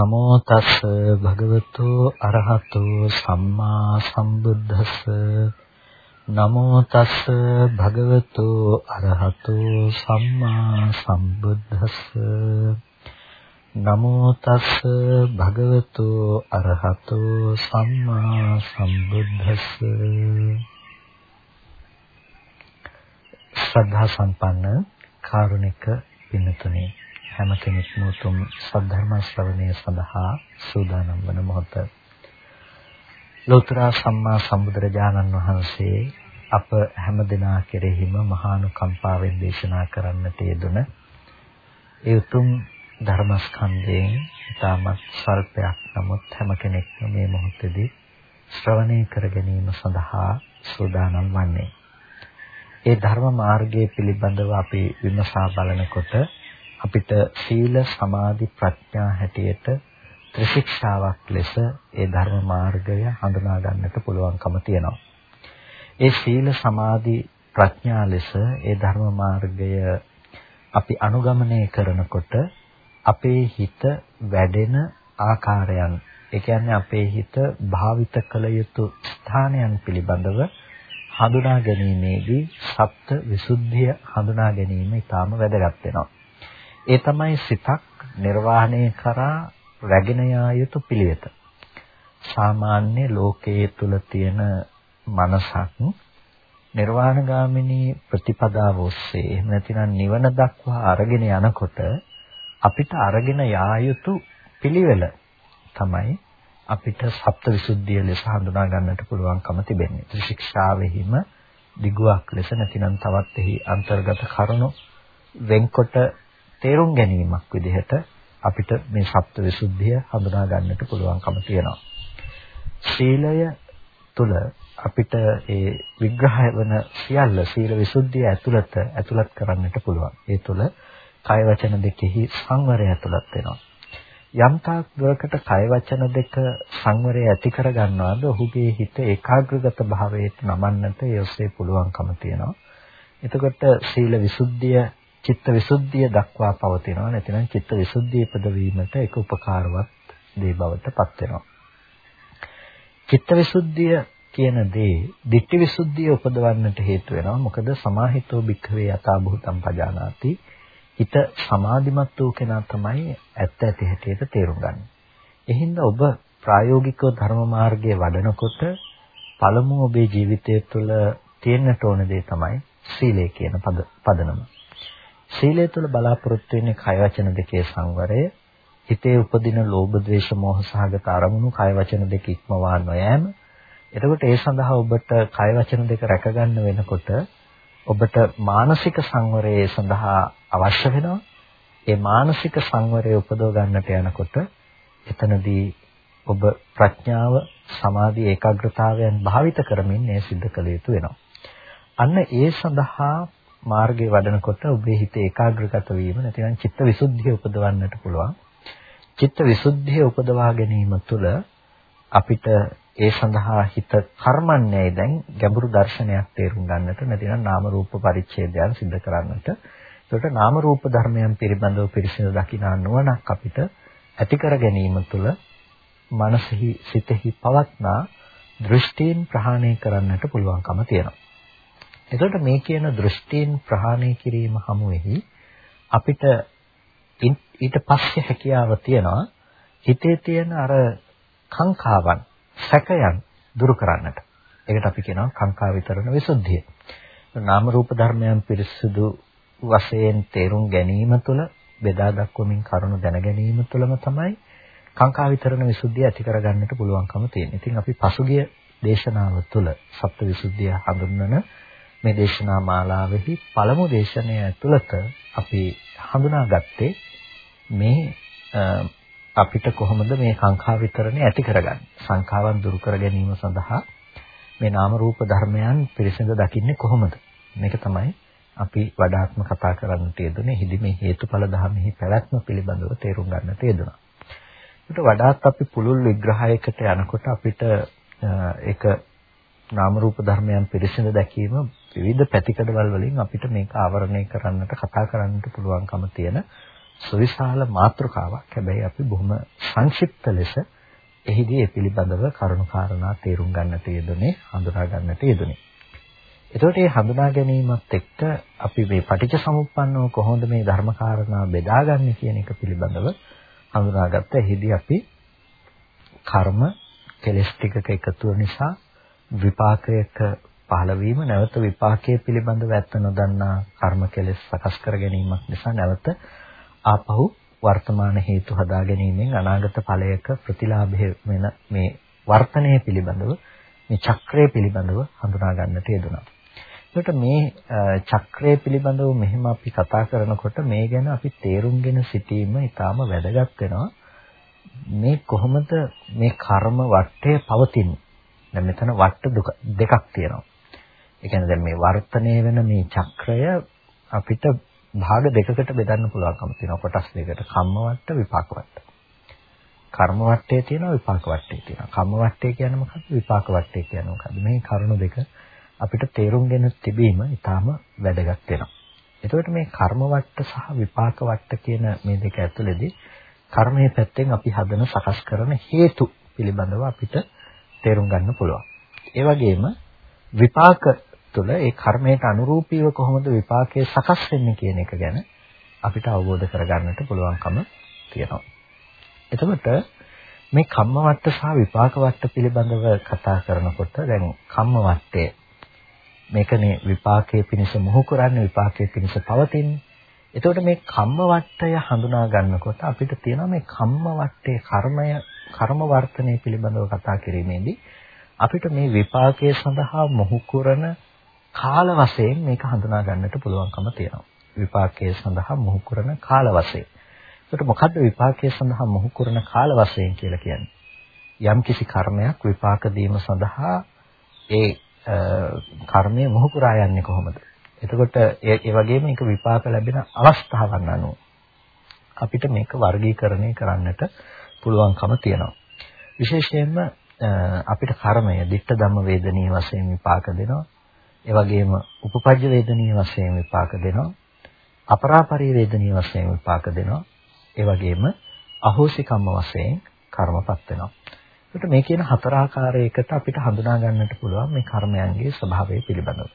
නමෝ තස් භගවතු අරහතු සම්මා සම්බුද්දස්ස. නමෝ තස් භගවතු අරහතු සම්මා සම්බුද්දස්ස. නමෝ තස් භගවතු අරහතු සම්මා සම්බුද්දස්ස. ශ්‍රද්ධා සම්පන්න කාරුණික පින්තුනේ හැම කෙනෙක්ම උතුම් සද්ධර්ම ශ්‍රවණය සඳහා සූදානම් වන මොහොත ලෝතර සම්මා සම්බුදුරජාණන් වහන්සේ අප හැම දිනා කෙරෙහිම මහානුකම්පාවෙන් දේශනා කරන්නට යෙදුන ඒ උතුම් ධර්මස්කන්ධයෙන් ඉතාමත් සල්පයක් නමුත් හැම කෙනෙක්ම මේ මොහොතේදී ශ්‍රවණය කර ගැනීම සඳහා සූදානම් වන්නේ. ඒ ධර්ම මාර්ගයේ පිළිබඳව අපි විමසා බලනකොට අපිට සීල සමාධි ප්‍රඥා හැටියට ත්‍රිශික්ෂාවක් ලෙස ඒ ධර්ම මාර්ගය හඳුනා ගන්නට පුළුවන්කම තියෙනවා. ඒ සීල සමාධි ප්‍රඥා ලෙස ඒ ධර්ම මාර්ගය අපි අනුගමනය කරනකොට අපේ හිත වැඩෙන ආකාරයන් ඒ කියන්නේ අපේ හිත භාවිත කළ යුතු ස්ථානයන් පිළිබඳව හඳුනා ගැනීමේදී සප්ත විසුද්ධිය හඳුනා ගැනීම ඉතාම වැදගත් වෙනවා. ඒ තමයි සිතක් නිර්වාණය කරා රැගෙන යා යුතු පිළිවෙත. සාමාන්‍ය ලෝකයේ තුල තියෙන මනසක් නිර්වාණගාමිනී ප්‍රතිපදාව ඔස්සේ එහෙම නැතිනම් නිවන දක්වා අරගෙන යනකොට අපිට අරගෙන යා යුතු පිළිවෙල තමයි අපිට සප්තවිසුද්ධිය ලෙස හඳුනා ගන්නට පුළුවන්කම තිබෙන්නේ. ත්‍රිශික්ෂාවෙහිම දිගුවක් ලෙස නැතිනම් තවත් එහි අන්තර්ගත කරුණු වෙන්කොට තේරුම් ගැනීමක් විදිහට අපිට මේ සප්ත විසුද්ධිය හඳුනා ගන්නට පුළුවන්කම තියෙනවා. සීලය තුල අපිට ඒ විග්‍රහය වන සියල්ල සීල විසුද්ධිය ඇතුළත ඇතුළත් කරන්නට පුළුවන්. ඒ තුල කය වචන දෙකෙහි සංවරය ඇතුළත් වෙනවා. යම් තාක් දුරකට කය වචන දෙක සංවරය ඇති කර ගන්නවාද ඔහුගේ හිත ඒකාග්‍රගත භාවයට නමන්නට ඒ ඔස්සේ පුළුවන්කම තියෙනවා. එතකොට සීල විසුද්ධිය චිත්ත විසුද්ධිය දක්වා පවතිනවා නැතිනම් චිත්ත විසුද්ධිය ඉපදවීමට ඒක උපකාරවත් දේ බවට පත් වෙනවා. චිත්ත විසුද්ධිය කියන දේ ditthi විසුද්ධිය උපදවන්නට හේතු වෙනවා. මොකද සමාහිතෝ භික්ඛවේ යථා භූතම් පජානාති. හිත සමාධිමත් වූ කෙනා තමයි ඇත්ත ඇති හැටියට තේරුම් ගන්නේ. එහින්ද ඔබ ප්‍රායෝගිකව ධර්ම මාර්ගයේ වඩනකොට පළමුව ඔබේ ජීවිතය තුළ තියෙන්නට ඕන දේ තමයි සීලය කියන පදනම. සීලය තුළ බලාපොරොත්තු වෙන්නේ කය වචන දෙකේ සංවරය. හිතේ උපදින ලෝභ ද්වේෂ මෝහ සහගත අරමුණු කය වචන දෙක ඉක්මවා නොයෑම. එතකොට ඒ සඳහා ඔබට කය වචන දෙක රැකගන්න වෙනකොට ඔබට මානසික සංවරය සඳහා අවශ්‍ය වෙනවා. ඒ මානසික සංවරය උපදව ගන්නට යනකොට එතනදී ඔබ ප්‍රඥාව සමාධි ඒකාග්‍රතාවයන් භාවිත කරමින් මේ සිද්ධ කළ යුතු වෙනවා. අන්න ඒ සඳහා මාර්ගයේ වඩනකොට ඔබේ හිත ඒකාග්‍රගත වීම නැතිනම් චිත්ත විසුද්ධිය උපදවන්නට පුළුවන්. චිත්ත විසුද්ධිය උපදවා ගැනීම තුළ අපිට ඒ සඳහා හිත කර්මන්නේ දැන් ගැඹුරු දර්ශනයක් තේරුම් ගන්නට නැතිනම් නාම රූප පරිච්ඡේදයන් සිද්ධ කරන්නට. ඒකට නාම රූප ධර්මයන් පිළිබඳව පිරිසිදු දකිනා නුවණක් අපිට ඇති කර ගැනීම තුළ මනසෙහි සිතෙහි පවත්නා දෘෂ්ටීන් ප්‍රහාණය කරන්නට පුළුවන්කම තියෙනවා. එතකොට මේ කියන දෘෂ්ටීන් ප්‍රහාණය කිරීම හමුවෙහි අපිට ඊට පස්සේ හැකියාව තියනවා හිතේ තියෙන අර කාංකාවන් සැකයන් දුරු කරන්නට. ඒකට අපි කියනවා කාංකා විතරණ විසුද්ධිය. නාම රූප ධර්මයන් පිරිසුදු වශයෙන් තේරුම් ගැනීම තුළ බෙදා දක්වමින් කරුණු දැන ගැනීම තුළම තමයි කාංකා විතරණ විසුද්ධිය ඇති කරගන්නට පුළුවන්කම තියෙන්නේ. ඉතින් අපි පසුගිය දේශනාව තුළ සප්තවිසුද්ධිය හඳුන්වන මේ දේශනා මාලාවෙහි පළමු දේශනය ඇතුළත අපි හඳුනාගත්තේ මේ අපිට කොහොමද මේ සංඛා විතරණය ඇති කරගන්නේ සංඛාවන් දුරු කර ගැනීම සඳහා මේ නාම රූප ධර්මයන් පිරිසිදු දකින්නේ කොහොමද මේක තමයි අපි වඩාත්ම කතා කරන්නට යෙදුනේ හිදි මේ හේතුඵල ධර්මෙහි පැවැත්ම පිළිබඳව තේරුම් ගන්නට යෙදුණා. ඒකට වඩාත් අපි පුළුල් විග්‍රහයකට යනකොට අපිට ඒක නාම රූප ධර්මයන් පිරිසිඳ දැකීම විවිධ පැතිකඩවල වලින් අපිට මේක ආවරණය කරන්නට කතා කරන්නට පුළුවන්කම තියෙන සවිශාල මාතෘකාවක්. හැබැයි අපි බොහොම සංක්ෂිප්ත ලෙස එහිදී ඒ පිළිබඳව කරුණාකාරණා තේරුම් ගන්නට යෙදුනේ, හඳුනා ගන්නට යෙදුනේ. එතකොට මේ හඳුනා ගැනීමත් එක්ක අපි මේ පටිච්ච සමුප්පන්නව කොහොමද මේ ධර්මකාරණා බෙදාගන්නේ කියන එක පිළිබඳව හඳුනාගත්ත. එහිදී අපි කර්ම කෙලස් ටිකක එකතුව නිසා විපාකයක පහළ වීම නැවත විපාකයේ පිළිබඳව ඇත්ත නොදන්නා කර්ම කෙලස් සකස් කර ගැනීමක් නිසා නැවත ආපහු වර්තමාන හේතු හදා ගැනීමෙන් අනාගත ඵලයක ප්‍රතිලාභය වෙන මේ වර්තනය පිළිබඳව මේ චක්‍රය පිළිබඳව හඳුනා ගන්නට යෙදුණා. එතකොට මේ චක්‍රය පිළිබඳව මෙහෙම අපි කතා කරනකොට මේ ගැන අපි තේරුම්ගෙන සිටීම ඊටාම වැදගත් වෙනවා. මේ කොහොමද මේ කර්ම වටය පවතින්නේ? දැන් මෙතන වට දෙකක් තියෙනවා. ඒ කියන්නේ දැන් මේ වර්තනය වෙන මේ චක්‍රය අපිට භාග දෙකකට බෙදන්න පුළුවන්කම තියෙනවා. කොටස් දෙකකට. කම්ම වට විපාක වට. කර්ම වටේ තියෙනවා විපාක වටේ තියෙනවා. කම්ම වටේ කියන්නේ මොකක්ද? විපාක වටේ කියන්නේ මොකක්ද? මේ කරුණු දෙක අපිට තේරුම්ගෙන තිබීම ඊටාම වැදගත් වෙනවා. එතකොට මේ කර්ම වට සහ විපාක වට කියන මේ දෙක ඇතුළේදී කර්මයේ පැත්තෙන් අපි හදන සකස් කරන හේතු පිළිබඳව අපිට තේරුම් ගන්න පුළුවන්. ඒ වගේම විපාක තුළ ඒ කර්මයට අනුරූපීව කොහොමද විපාකයේ සකස් වෙන්නේ කියන එක ගැන අපිට අවබෝධ කරගන්නට පුළුවන්කම තියෙනවා. එතකොට මේ කම්ම වට්ට සහ විපාක වට්ට පිළිබඳව කතා කරනකොට දැන් කම්ම වට්ටය මේකනේ විපාකයේ පිණිස මොහු කරන්නේ විපාකයේ පිණිස පවතින්නේ. එතකොට මේ කම්ම වට්ටය හඳුනා ගන්නකොට අපිට තියෙනවා මේ කම්ම වට්ටේ කර්මය කර්ම වර්තනය පිළිබඳව කතා කිරීමේදී අපිට මේ විපාකයේ සඳහා මොහු කරන කාල වශයෙන් මේක හඳුනා ගන්නට පුළුවන්කම තියෙනවා. විපාකයේ සඳහා මොහු කරන කාල වශයෙන්. ඒකට මොකද්ද විපාකයේ සඳහා මොහු කරන කාල වශයෙන් කියලා කියන්නේ? යම්කිසි කර්මයක් විපාක දීම සඳහා ඒ කර්මය මොහු කරා යන්නේ කොහොමද? එතකොට ඒ වගේම මේක විපාක ලැබෙන අවස්ථාවන් අනුව අපිට මේක වර්ගීකරණය කරන්නට පුළුවන්කම තියෙනවා. විශේෂයෙන්ම අපිට කර්මය ditta ධම්ම වේදනීය වශයෙන් විපාක දෙනවා. ඒ වගේම උපපජ්ජ වේදනීය වශයෙන් විපාක දෙනවා. අපරාපරි වේදනීය වශයෙන් විපාක දෙනවා. ඒ වගේම අහෝසි කම්ම වශයෙන් කර්මපත් වෙනවා. ඒකට මේ කියන හතර ආකාරයකට අපිට හඳුනා ගන්නට පුළුවන් මේ කර්මයන්ගේ ස්වභාවය පිළිබඳව.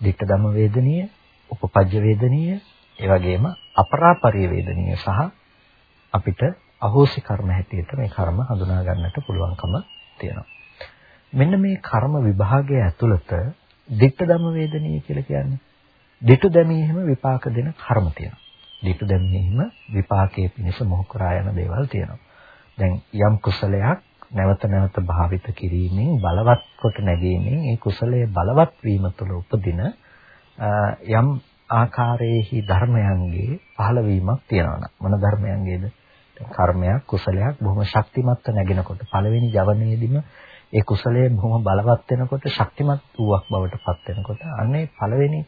ditta ධම්ම වේදනීය, උපපජ්ජ වේදනීය, ඒ වගේම අපරාපරි වේදනීය සහ අපිට අහෝසි කර්ම හැටියට මේ කර්ම හඳුනා ගන්නට පුළුවන්කම තියෙනවා. මෙන්න මේ කර්ම විභාගය ඇතුළත ditta ධම්ම වේදනීය කියලා කියන්නේ ditu දැමීම විපාක දෙන කර්ම තියෙනවා. ditu දැමීම විපාකයේ පිණිස මොහ කරා යන දේවල් තියෙනවා. දැන් යම් කුසලයක් නැවත නැවත භාවිත කිරීමෙන් බලවත් කොට නැගීමෙන් ඒ කුසලයේ බලවත් වීම තුළ උපදින යම් ආකාරයේහි ධර්මයන්ගේ පහළවීමක් තියෙනවා. මොන ධර්මයන්ගේද? කර්මයක් කුසලයක් බොහොම ශක්තිමත්ව නැගෙනකොට පළවෙනි ජවනයේදීම ඒ කුසලයේ බොහොම බලවත් වෙනකොට ශක්තිමත් වූවක් බවට පත් වෙනකොට අන්නේ පළවෙනි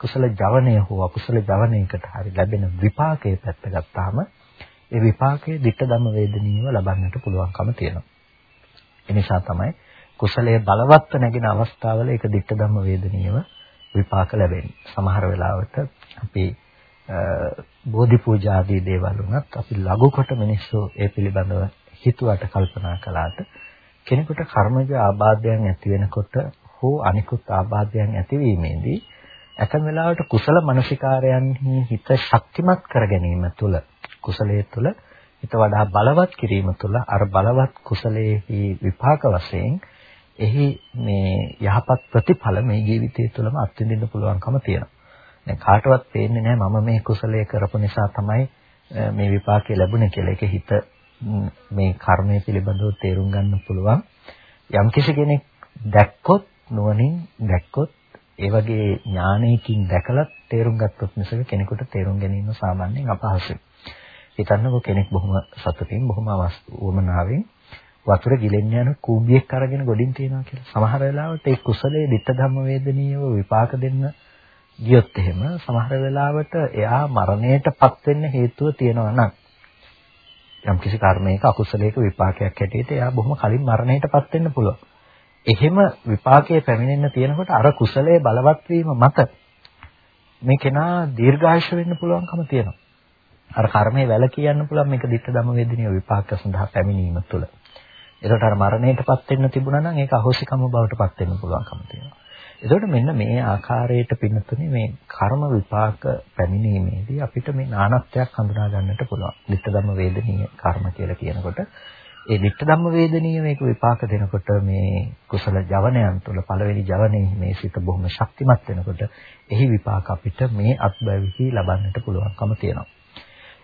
කුසල ජවනය හෝ අකුසල ජවනයකට හරි ලැබෙන විපාකයේ පැත්ත ගත්තාම ඒ විපාකයේ ditta ධම්ම වේදනීයව ලබන්නට පුළුවන්කම තියෙනවා. ඒ නිසා තමයි කුසලයේ බලවත්ව නැගෙන අවස්ථාවල ඒක ditta ධම්ම වේදනීයව විපාක ලැබෙන්නේ. සමහර වෙලාවට අපි බෝධි පූජා ආදී දේවල් වුණත් අපි ලඝු කොට මිනිස්සු ඒ පිළිබඳව හිතුවට කල්පනා කළාට කෙනෙකුට කර්මජ ආබාධයන් ඇති වෙනකොට හෝ අනිකුත් ආබාධයන් ඇතිවීමේදී ඇතැම් වෙලාවට කුසල මනසිකාරයන්හි හිත ශක්තිමත් කර ගැනීම තුළ කුසලයේ තුළ හිත වඩා බලවත් කිරීම තුළ අර බලවත් කුසලයේහි විපාක වශයෙන් එහි මේ යහපත් ප්‍රතිඵල මේ ජීවිතය තුළම අත්විඳින්න පුළුවන්කම තියෙනවා. දැන් කාටවත් පේන්නේ නැහැ මම මේ කුසලයේ කරපු නිසා තමයි මේ විපාකය ලැබුණේ කියලා. ඒක හිත මේ කර්මය පිළිබඳව තේරුම් ගන්න පුළුවන්. යම් කෙනෙක් දැක්කොත් නුවණින් දැක්කොත් ඒ වගේ ඥානයකින් දැකලා තේරුම් ගත්තොත් මිසක කෙනෙකුට තේරුම් ගැනීම සාමාන්‍යයෙන් අපහසුයි. හිතන්නකෝ කෙනෙක් බොහොම සතුටින් බොහොම අවස්ථාවමනාවෙන් වතුර ගිලෙන්න යන කූඹියක් අරගෙන ගොඩින් තියනවා කියලා. සමහර වෙලාවට ඒ කුසලයේ ditta ධම්ම වේදනීයව විපාක දෙන්න ගියොත් එහෙම සමහර වෙලාවට එයා මරණයටපත් වෙන්න හේතුව තියෙනවා නම් යම් කිසි කර්මයක අකුසලයක විපාකයක් හැටියට එයා බොහොම කලින් මරණයටපත් වෙන්න පුළුවන්. එහෙම විපාකයේ පැමිණෙන්න තියෙනකොට අර කුසලයේ බලවත් වීම මත මේ කෙනා දීර්ඝායුෂ වෙන්න පුළුවන්කම තියෙනවා. අර කර්මයේ වැල කියන්න පුළුවන් මේක ditta ධම්ම වේදිනිය විපාක සඳහා පැමිණීම තුළ. ඒකට අර මරණයටපත් වෙන්න තිබුණා නම් ඒක අහෝසිකම බවටපත් වෙන්න පුළුවන්කම තියෙනවා. එතකොට මෙන්න මේ ආකාරයට පින්නතුනේ මේ කර්ම විපාක පැමිණීමේදී අපිට මේ නානත්වයක් හඳුනා ගන්නට පුළුවන්. ditta ධම්ම වේදනීය කර්ම කියලා කියනකොට ඒ ditta ධම්ම වේදනීය මේක විපාක දෙනකොට මේ කුසල ජවනයන් තුළ පළවෙනි ජවනයේ මේ සිත බොහොම ශක්තිමත් වෙනකොට එහි විපාක අපිට මේ අත්බැවිහි ලබන්නට පුළුවන්කම තියෙනවා.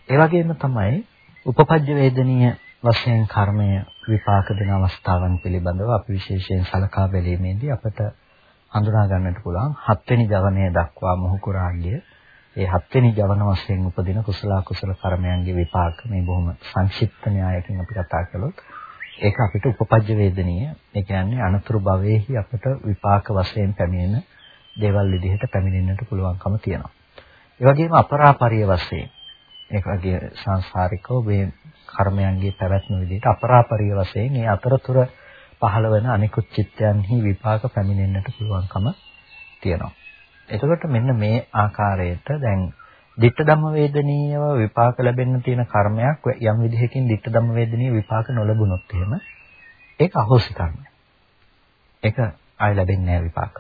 ඒ වගේම තමයි උපපජ්ජ වේදනීය වශයෙන් කර්මය විපාක දෙන අවස්ථාවන් පිළිබඳව අපි විශේෂයෙන් සලකා බැලීමේදී අපට හඳුනා ගන්නට පුළුවන් හත්වෙනි ජවනය දක්වා මොහු කුරාගිය ඒ හත්වෙනි ජවන වශයෙන් උපදින කුසල කුසල කර්මයන්ගේ විපාක මේ බොහොම සංක්ෂිප්ත න්‍යායකින් අපි කතා කළොත් ඒක අපිට උපපජ්ජ වේදනීය ඒ කියන්නේ අනතුරු භවයේහි අපට විපාක වශයෙන් පැමිණෙන දේවල් විදිහට පැමිණෙන්නට පුළුවන්කම තියෙනවා. ඒ වගේම අපරාපරිය වශයෙන් ඒ වගේ සංසාරිකව මේ කර්මයන්ගේ පැවැත්ම විදිහට අපරාපරිය වශයෙන් මේ අතරතුර පහළ වෙන අනිකුත් චිත්තයන්හි විපාක පැමිණෙන්නට පුළුවන්කම තියෙනවා. එතකොට මෙන්න මේ ආකාරයට දැන් ditta ධම්ම වේදනීයව විපාක ලැබෙන්න තියෙන කර්මයක් යම් විදිහකින් ditta ධම්ම වේදනීය විපාක නොලැබුණොත් එහෙම ඒක අහෝසි කර්මයක්. ඒක ආය ලැබෙන්නේ නැහැ විපාක.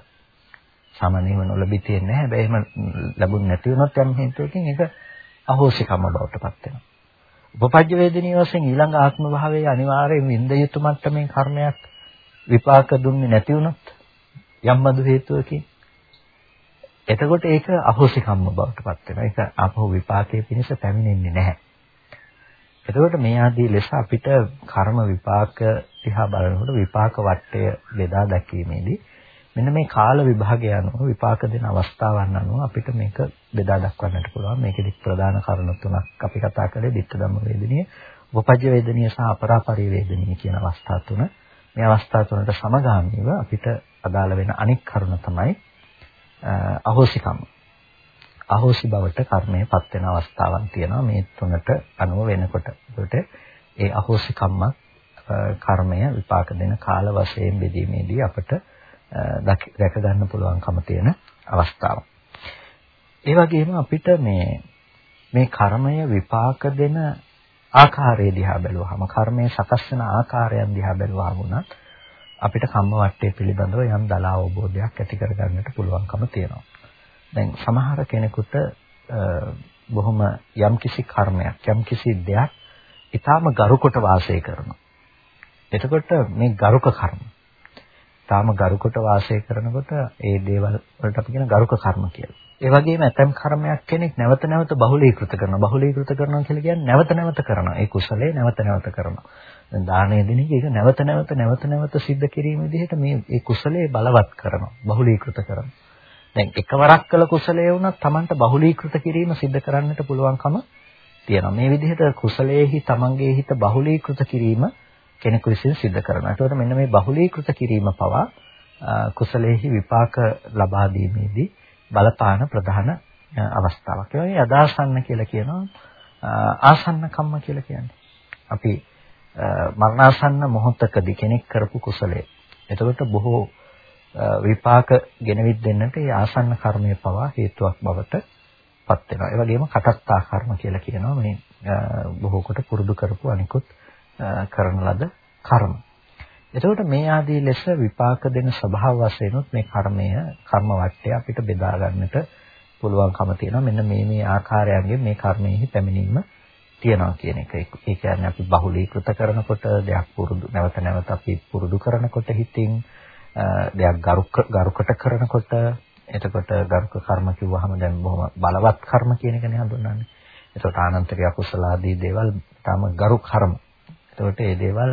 සාමාන්‍යයෙන් නොලැබී තියෙන්නේ නැහැ. හැබැයි එහෙම ලැබුණ නැති වුණොත් යම් හේතුවකින් ඒක අහෝසි කම බවට පත් වෙනවා. උපපජ්ජ වේදනීය වශයෙන් ඊළඟ ආත්ම භාවයේ අනිවාර්යයෙන් විඳ යුතු මට්ටමේ කර්මයක් විපාක දුන්නේ නැති වුණොත් යම් බඳු හේතුවකින් එතකොට ඒක අහෝසි කම්ම බවට පත් වෙනවා. ඒක අපහු විපාකයේ පිණිස පැමිණෙන්නේ නැහැ. එතකොට මේ ආදී ලෙස අපිට කර්ම විපාක දිහා බලනකොට විපාක වටය බෙදා දැකීමේදී මෙන්න මේ කාල විභාගය අනුව විපාක දෙන අවස්ථාවන් අනුව අපිට මේක බෙදා දක්වන්නට පුළුවන්. මේකෙදි ප්‍රධාන කරුණු තුනක් අපි කතා කළේ ditta ධම්ම වේදනීය, උපපජ්ජ වේදනීය සහ අපරාපරි වේදනීය කියන අවස්ථා තුන. මේ අවස්ථා තුනට සමගාමීව අපිට අදාළ වෙන අනික් කරුණ තමයි අහෝසිකම්. අහෝසි බවට කර්මයපත් වෙන අවස්ථාවක් තියෙනවා මේ තුනට අනුව වෙනකොට. ඒකට ඒ අහෝසිකම්ම කර්මය විපාක දෙන කාල වශයෙන් බෙදීමේදී අපට දැක ගන්න පුළුවන්කම තියෙන අවස්ථාවක්. ඒ වගේම අපිට මේ මේ කර්මය විපාක දෙන ආකාරය දිහා බැලුවහම කර්මයේ සකස් වෙන ආකාරයන් දිහා බැලුවහම උනත් අපිට කම්ම වටේ පිළිබඳව යම් දලා අවබෝධයක් ඇති කරගන්නට පුළුවන්කම තියෙනවා. දැන් සමහර කෙනෙකුට බොහොම යම්කිසි කර්මයක් යම්කිසි දෙයක් ඊටාම ගරුකොට වාසය කරනවා. එතකොට මේ ගරුක කර්ම තාම ගරුකොට වාසය කරනකොට ඒ දේවල් වලට අපි කියන ගරුක කර්ම කියලා. ඒ වගේම ඇතම් කර්මයක් කෙනෙක් නැවත නැවත බහුලීකృత කරනවා. බහුලීකృత කරනවා කියලා කියන්නේ නැවත නැවත කරනවා. ඒ කුසලයේ නැවත නැවත කරනවා. දැන් දානය දෙන එක නැවත නැවත නැවත නැවත සිද්ධ කිරීම විදිහට මේ ඒ කුසලයේ බලවත් කරනවා. බහුලීකృత කරනවා. දැන් එකවරක් කළ කුසලයේ වුණත් Tamanට බහුලීකృత කිරීම සිද්ධ කරන්නට පුළුවන්කම තියෙනවා. මේ විදිහට කුසලයේහි Tamanගේ හිත බහුලීකృత කිරීම කෙනෙකු විසින් සිද්ධ කරනවා. ඒකට මෙන්න මේ බහුලීකృత කිරීම පවා කුසලයේහි විපාක ලබා දීමේදී බලපාන ප්‍රධාන අවස්ථාවක්. ඒ වගේ අදාසන්න කියලා කියනවා ආසන්න කම්ම කියලා කියන්නේ. අපි මරණාසන්න මොහොතකදී කෙනෙක් කරපු කුසලය. එතකොට බොහෝ විපාක ගෙනවිත් දෙන්නට ඒ ආසන්න කර්මය පවා හේතුවක් බවට පත් වෙනවා. ඒ වගේම කටත්තා කර්ම කියලා කියනවා මේ බොහෝ කොට පුරුදු කරපු අනිකුත් කරන ලද කර්ම. එතකොට මේ ආදී ලෙස විපාක දෙන ස්වභාව වශයෙන්ුත් මේ කර්මය කර්ම වටය අපිට බෙදා ගන්නට පුළුවන්කම තියෙනවා. මෙන්න මේ මේ ආකාරයන්ගෙන් මේ කර්මයේ පැමිණීම තියනවා කියන එක. ඒ කියන්නේ අපි බහුලීකృత කරනකොට දෙයක් පුරුදු නැවත නැවත අපි පුරුදු කරනකොට හිතින් දෙයක් ගරුකට කරනකොට එතකොට ගරුක කර්ම කිව්වහම දැන් බොහොම බලවත් කර්ම කියන එකනේ හඳුන්වන්නේ. එතකොට ආනන්තරිය අකුසල ආදී දේවල් තාම ගරු කර්ම එතකොට මේ දේවල්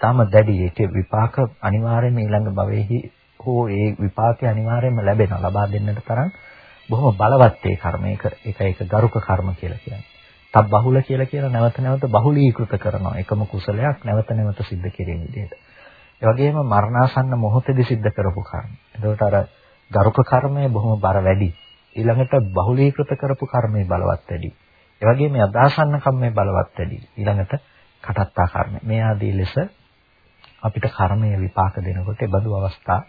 තාම දැඩි ඒකේ විපාක අනිවාර්යයෙන්ම ඊළඟ භවයේහි හෝ ඒ විපාකය අනිවාර්යයෙන්ම ලැබෙනවා. ලබා දෙන්නට තරම් බොහොම බලවත් ඒ කර්ම. ඒක ඒක ඒක ගරුක කර්ම කියලා කියන්නේ. තබ් බහුල කියලා කියන නැවත නැවත බහුලීකృత කරනවා. එකම කුසලයක් නැවත නැවත සිද්ධ කිරීම විදිහට. ඒ වගේම මරණාසන්න මොහොතේදී සිද්ධ කරපු කර්ම. එතකොට අර ගරුක කර්මය බොහොම බර වැඩි. ඊළඟට බහුලීකృత කරපු කර්මයේ බලවත් වැඩි. ඒ වගේම අදාසන්න කම්මේ බලවත් වැඩි. ඊළඟට කටත්තා කර්ම. මේ ආදී ලෙස අපිට කර්මය විපාක දෙනකොට ඒ බඳු අවස්ථා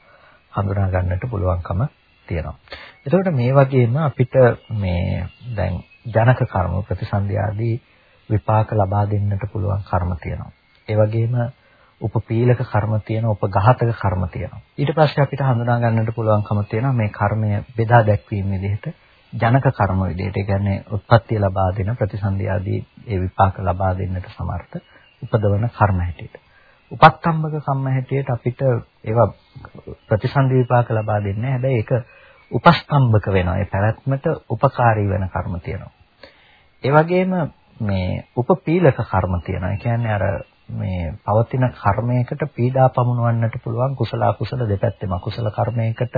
හඳුනා ගන්නට පුළුවන්කම තියෙනවා. එතකොට මේ වගේම අපිට මේ දැන් ජනක කර්ම ප්‍රතිසන්දි ආදී විපාක ලබා දෙන්නට පුළුවන් කර්ම තියෙනවා. ඒ වගේම උපපීලක කර්ම තියෙනවා, උපඝාතක කර්ම තියෙනවා. ඊට පස්සේ අපිට හඳුනා ගන්නට පුළුවන්කම තියෙනවා මේ කර්මය බෙදා දැක්වීම විදිහට ජනක කර්ම විදිහට. ඒ කියන්නේ උත්පත්ති ලබා දෙන ප්‍රතිසන්දි ආදී ඒ විපාක ලබා දෙන්නට සමර්ථ උපදවන කර්ම හැටියට. උපත්තම්බක කම්ම හැටියට අපිට ඒවා ප්‍රතිසන්දි විපාක ලබා දෙන්නේ හැබැයි ඒක උපස්තම්භක වෙනවා. ඒ පැවැත්මට උපකාරී වෙන කර්ම තියෙනවා. ඒ වගේම මේ උපපීලක කර්ම තියෙනවා. ඒ කියන්නේ අර මේ පවතින කර්මයකට පීඩා පමුණවන්නට පුළුවන් කුසල අකුසල දෙපැත්තෙම අකුසල කර්මයකට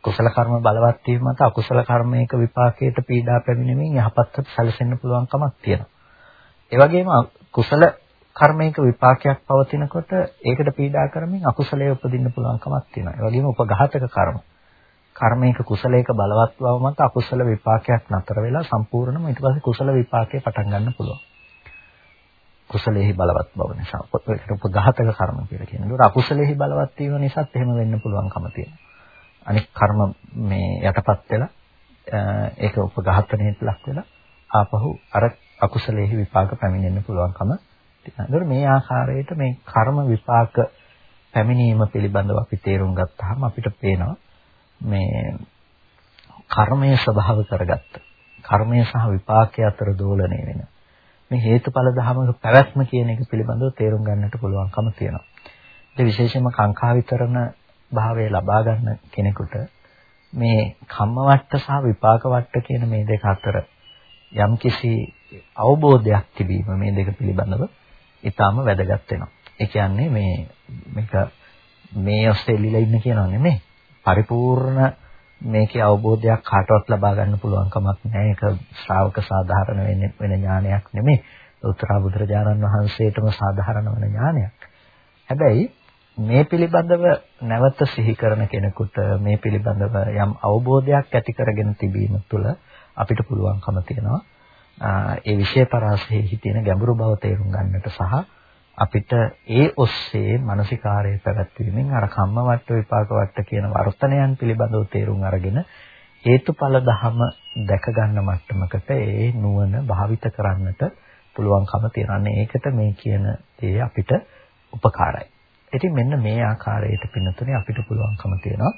කුසල කර්ම බලවත් වීම මත අකුසල කර්මයක විපාකයට පීඩා පැමිණෙමින් යහපත්ව සැලසෙන්න පුළුවන් කමක් තියෙනවා. ඒ වගේම කුසල කර්මයක විපාකයක් පවතිනකොට ඒකට පීඩා කරමින් අකුසලයේ උපදින්න පුළුවන් කමක් තියෙනවා. ඒ වගේම උපඝාතක කර්ම. කර්මයක කුසලයක බලවත් බව මත අකුසල විපාකයක් නතර වෙලා සම්පූර්ණම ඊට පස්සේ කුසල විපාකේ පටන් ගන්න පුළුවන්. කුසලෙහි බලවත් බව නිසා ඒකට උපඝාතක කර්ම කියලා කියනවා. ඒක අකුසලෙහි බලවත් වීම නිසාත් එහෙම වෙන්න පුළුවන්කම තියෙනවා. අනික් කර්ම මේ යටපත් වෙලා ඒක උපඝාතනයට ලක් වෙලා ආපහු අර අකුසලෙහි විපාක පැමිණෙන්න පුළුවන්කම තියෙනවා. මේ ආකාරයට මේ කර්ම විපාක පැමිණීම පිළිබඳව අපි තේරුම් ගත්තාම අපිට පේනවා මේ කර්මයේ ස්වභාව කරගත්ත කර්මය සහ විපාකයේ අතර දෝලණය වෙන මේ හේතුඵල ධමක පැවැත්ම කියන එක පිළිබඳව තේරුම් ගන්නට පුළුවන්කම තියෙනවා. ඒ විශේෂයෙන්ම කාංකා විතරණ භාවය ලබා ගන්න කෙනෙකුට මේ කම්ම වට්ට සහ විපාක වට්ට කියන මේ දෙක අතර යම්කිසි අවබෝධයක් තිබීම මේ දෙක පිළිබඳව ඊටාම වැදගත් වෙනවා. ඒ කියන්නේ මේ මේක මේ ඔස්සේ එල්ලිලා ඉන්න කියනවා නෙමෙයි. පරිපූර්ණ මේකේ අවබෝධයක් කාටවත් ලබා ගන්න පුළුවන් කමක් නැහැ. ඒක ශ්‍රාවක සාධාරණ වෙන වෙන ඥානයක් නෙමෙයි. උත්තර බුදුරජාණන් වහන්සේටම සාධාරණ වෙන ඥානයක්. හැබැයි මේ පිළිබඳව නැවත සිහි කරන කෙනෙකුට මේ පිළිබඳව යම් අවබෝධයක් ඇති කරගෙන තිබීම තුළ අපිට පුළුවන්කම තියෙනවා ඒ විෂය පරාසෙහි තියෙන ගැඹුරු බව තේරුම් ගන්නට සහ අපිට ඒ ඔස්සේ මානසිකාරය පැවැත්වීමෙන් අර කම්ම වට විපාක වට කියන වර්තනයන් පිළිබඳව තේරුම් අරගෙන හේතුඵල ධම දැක ගන්න මට්ටමකට ඒ නුවණ භාවිත කරන්නට පුළුවන්කම තියෙනවා. ඒකට මේ කියන දේ අපිට උපකාරයි. ඉතින් මෙන්න මේ ආකාරයට පින්නතුනේ අපිට පුළුවන්කම තියෙනවා.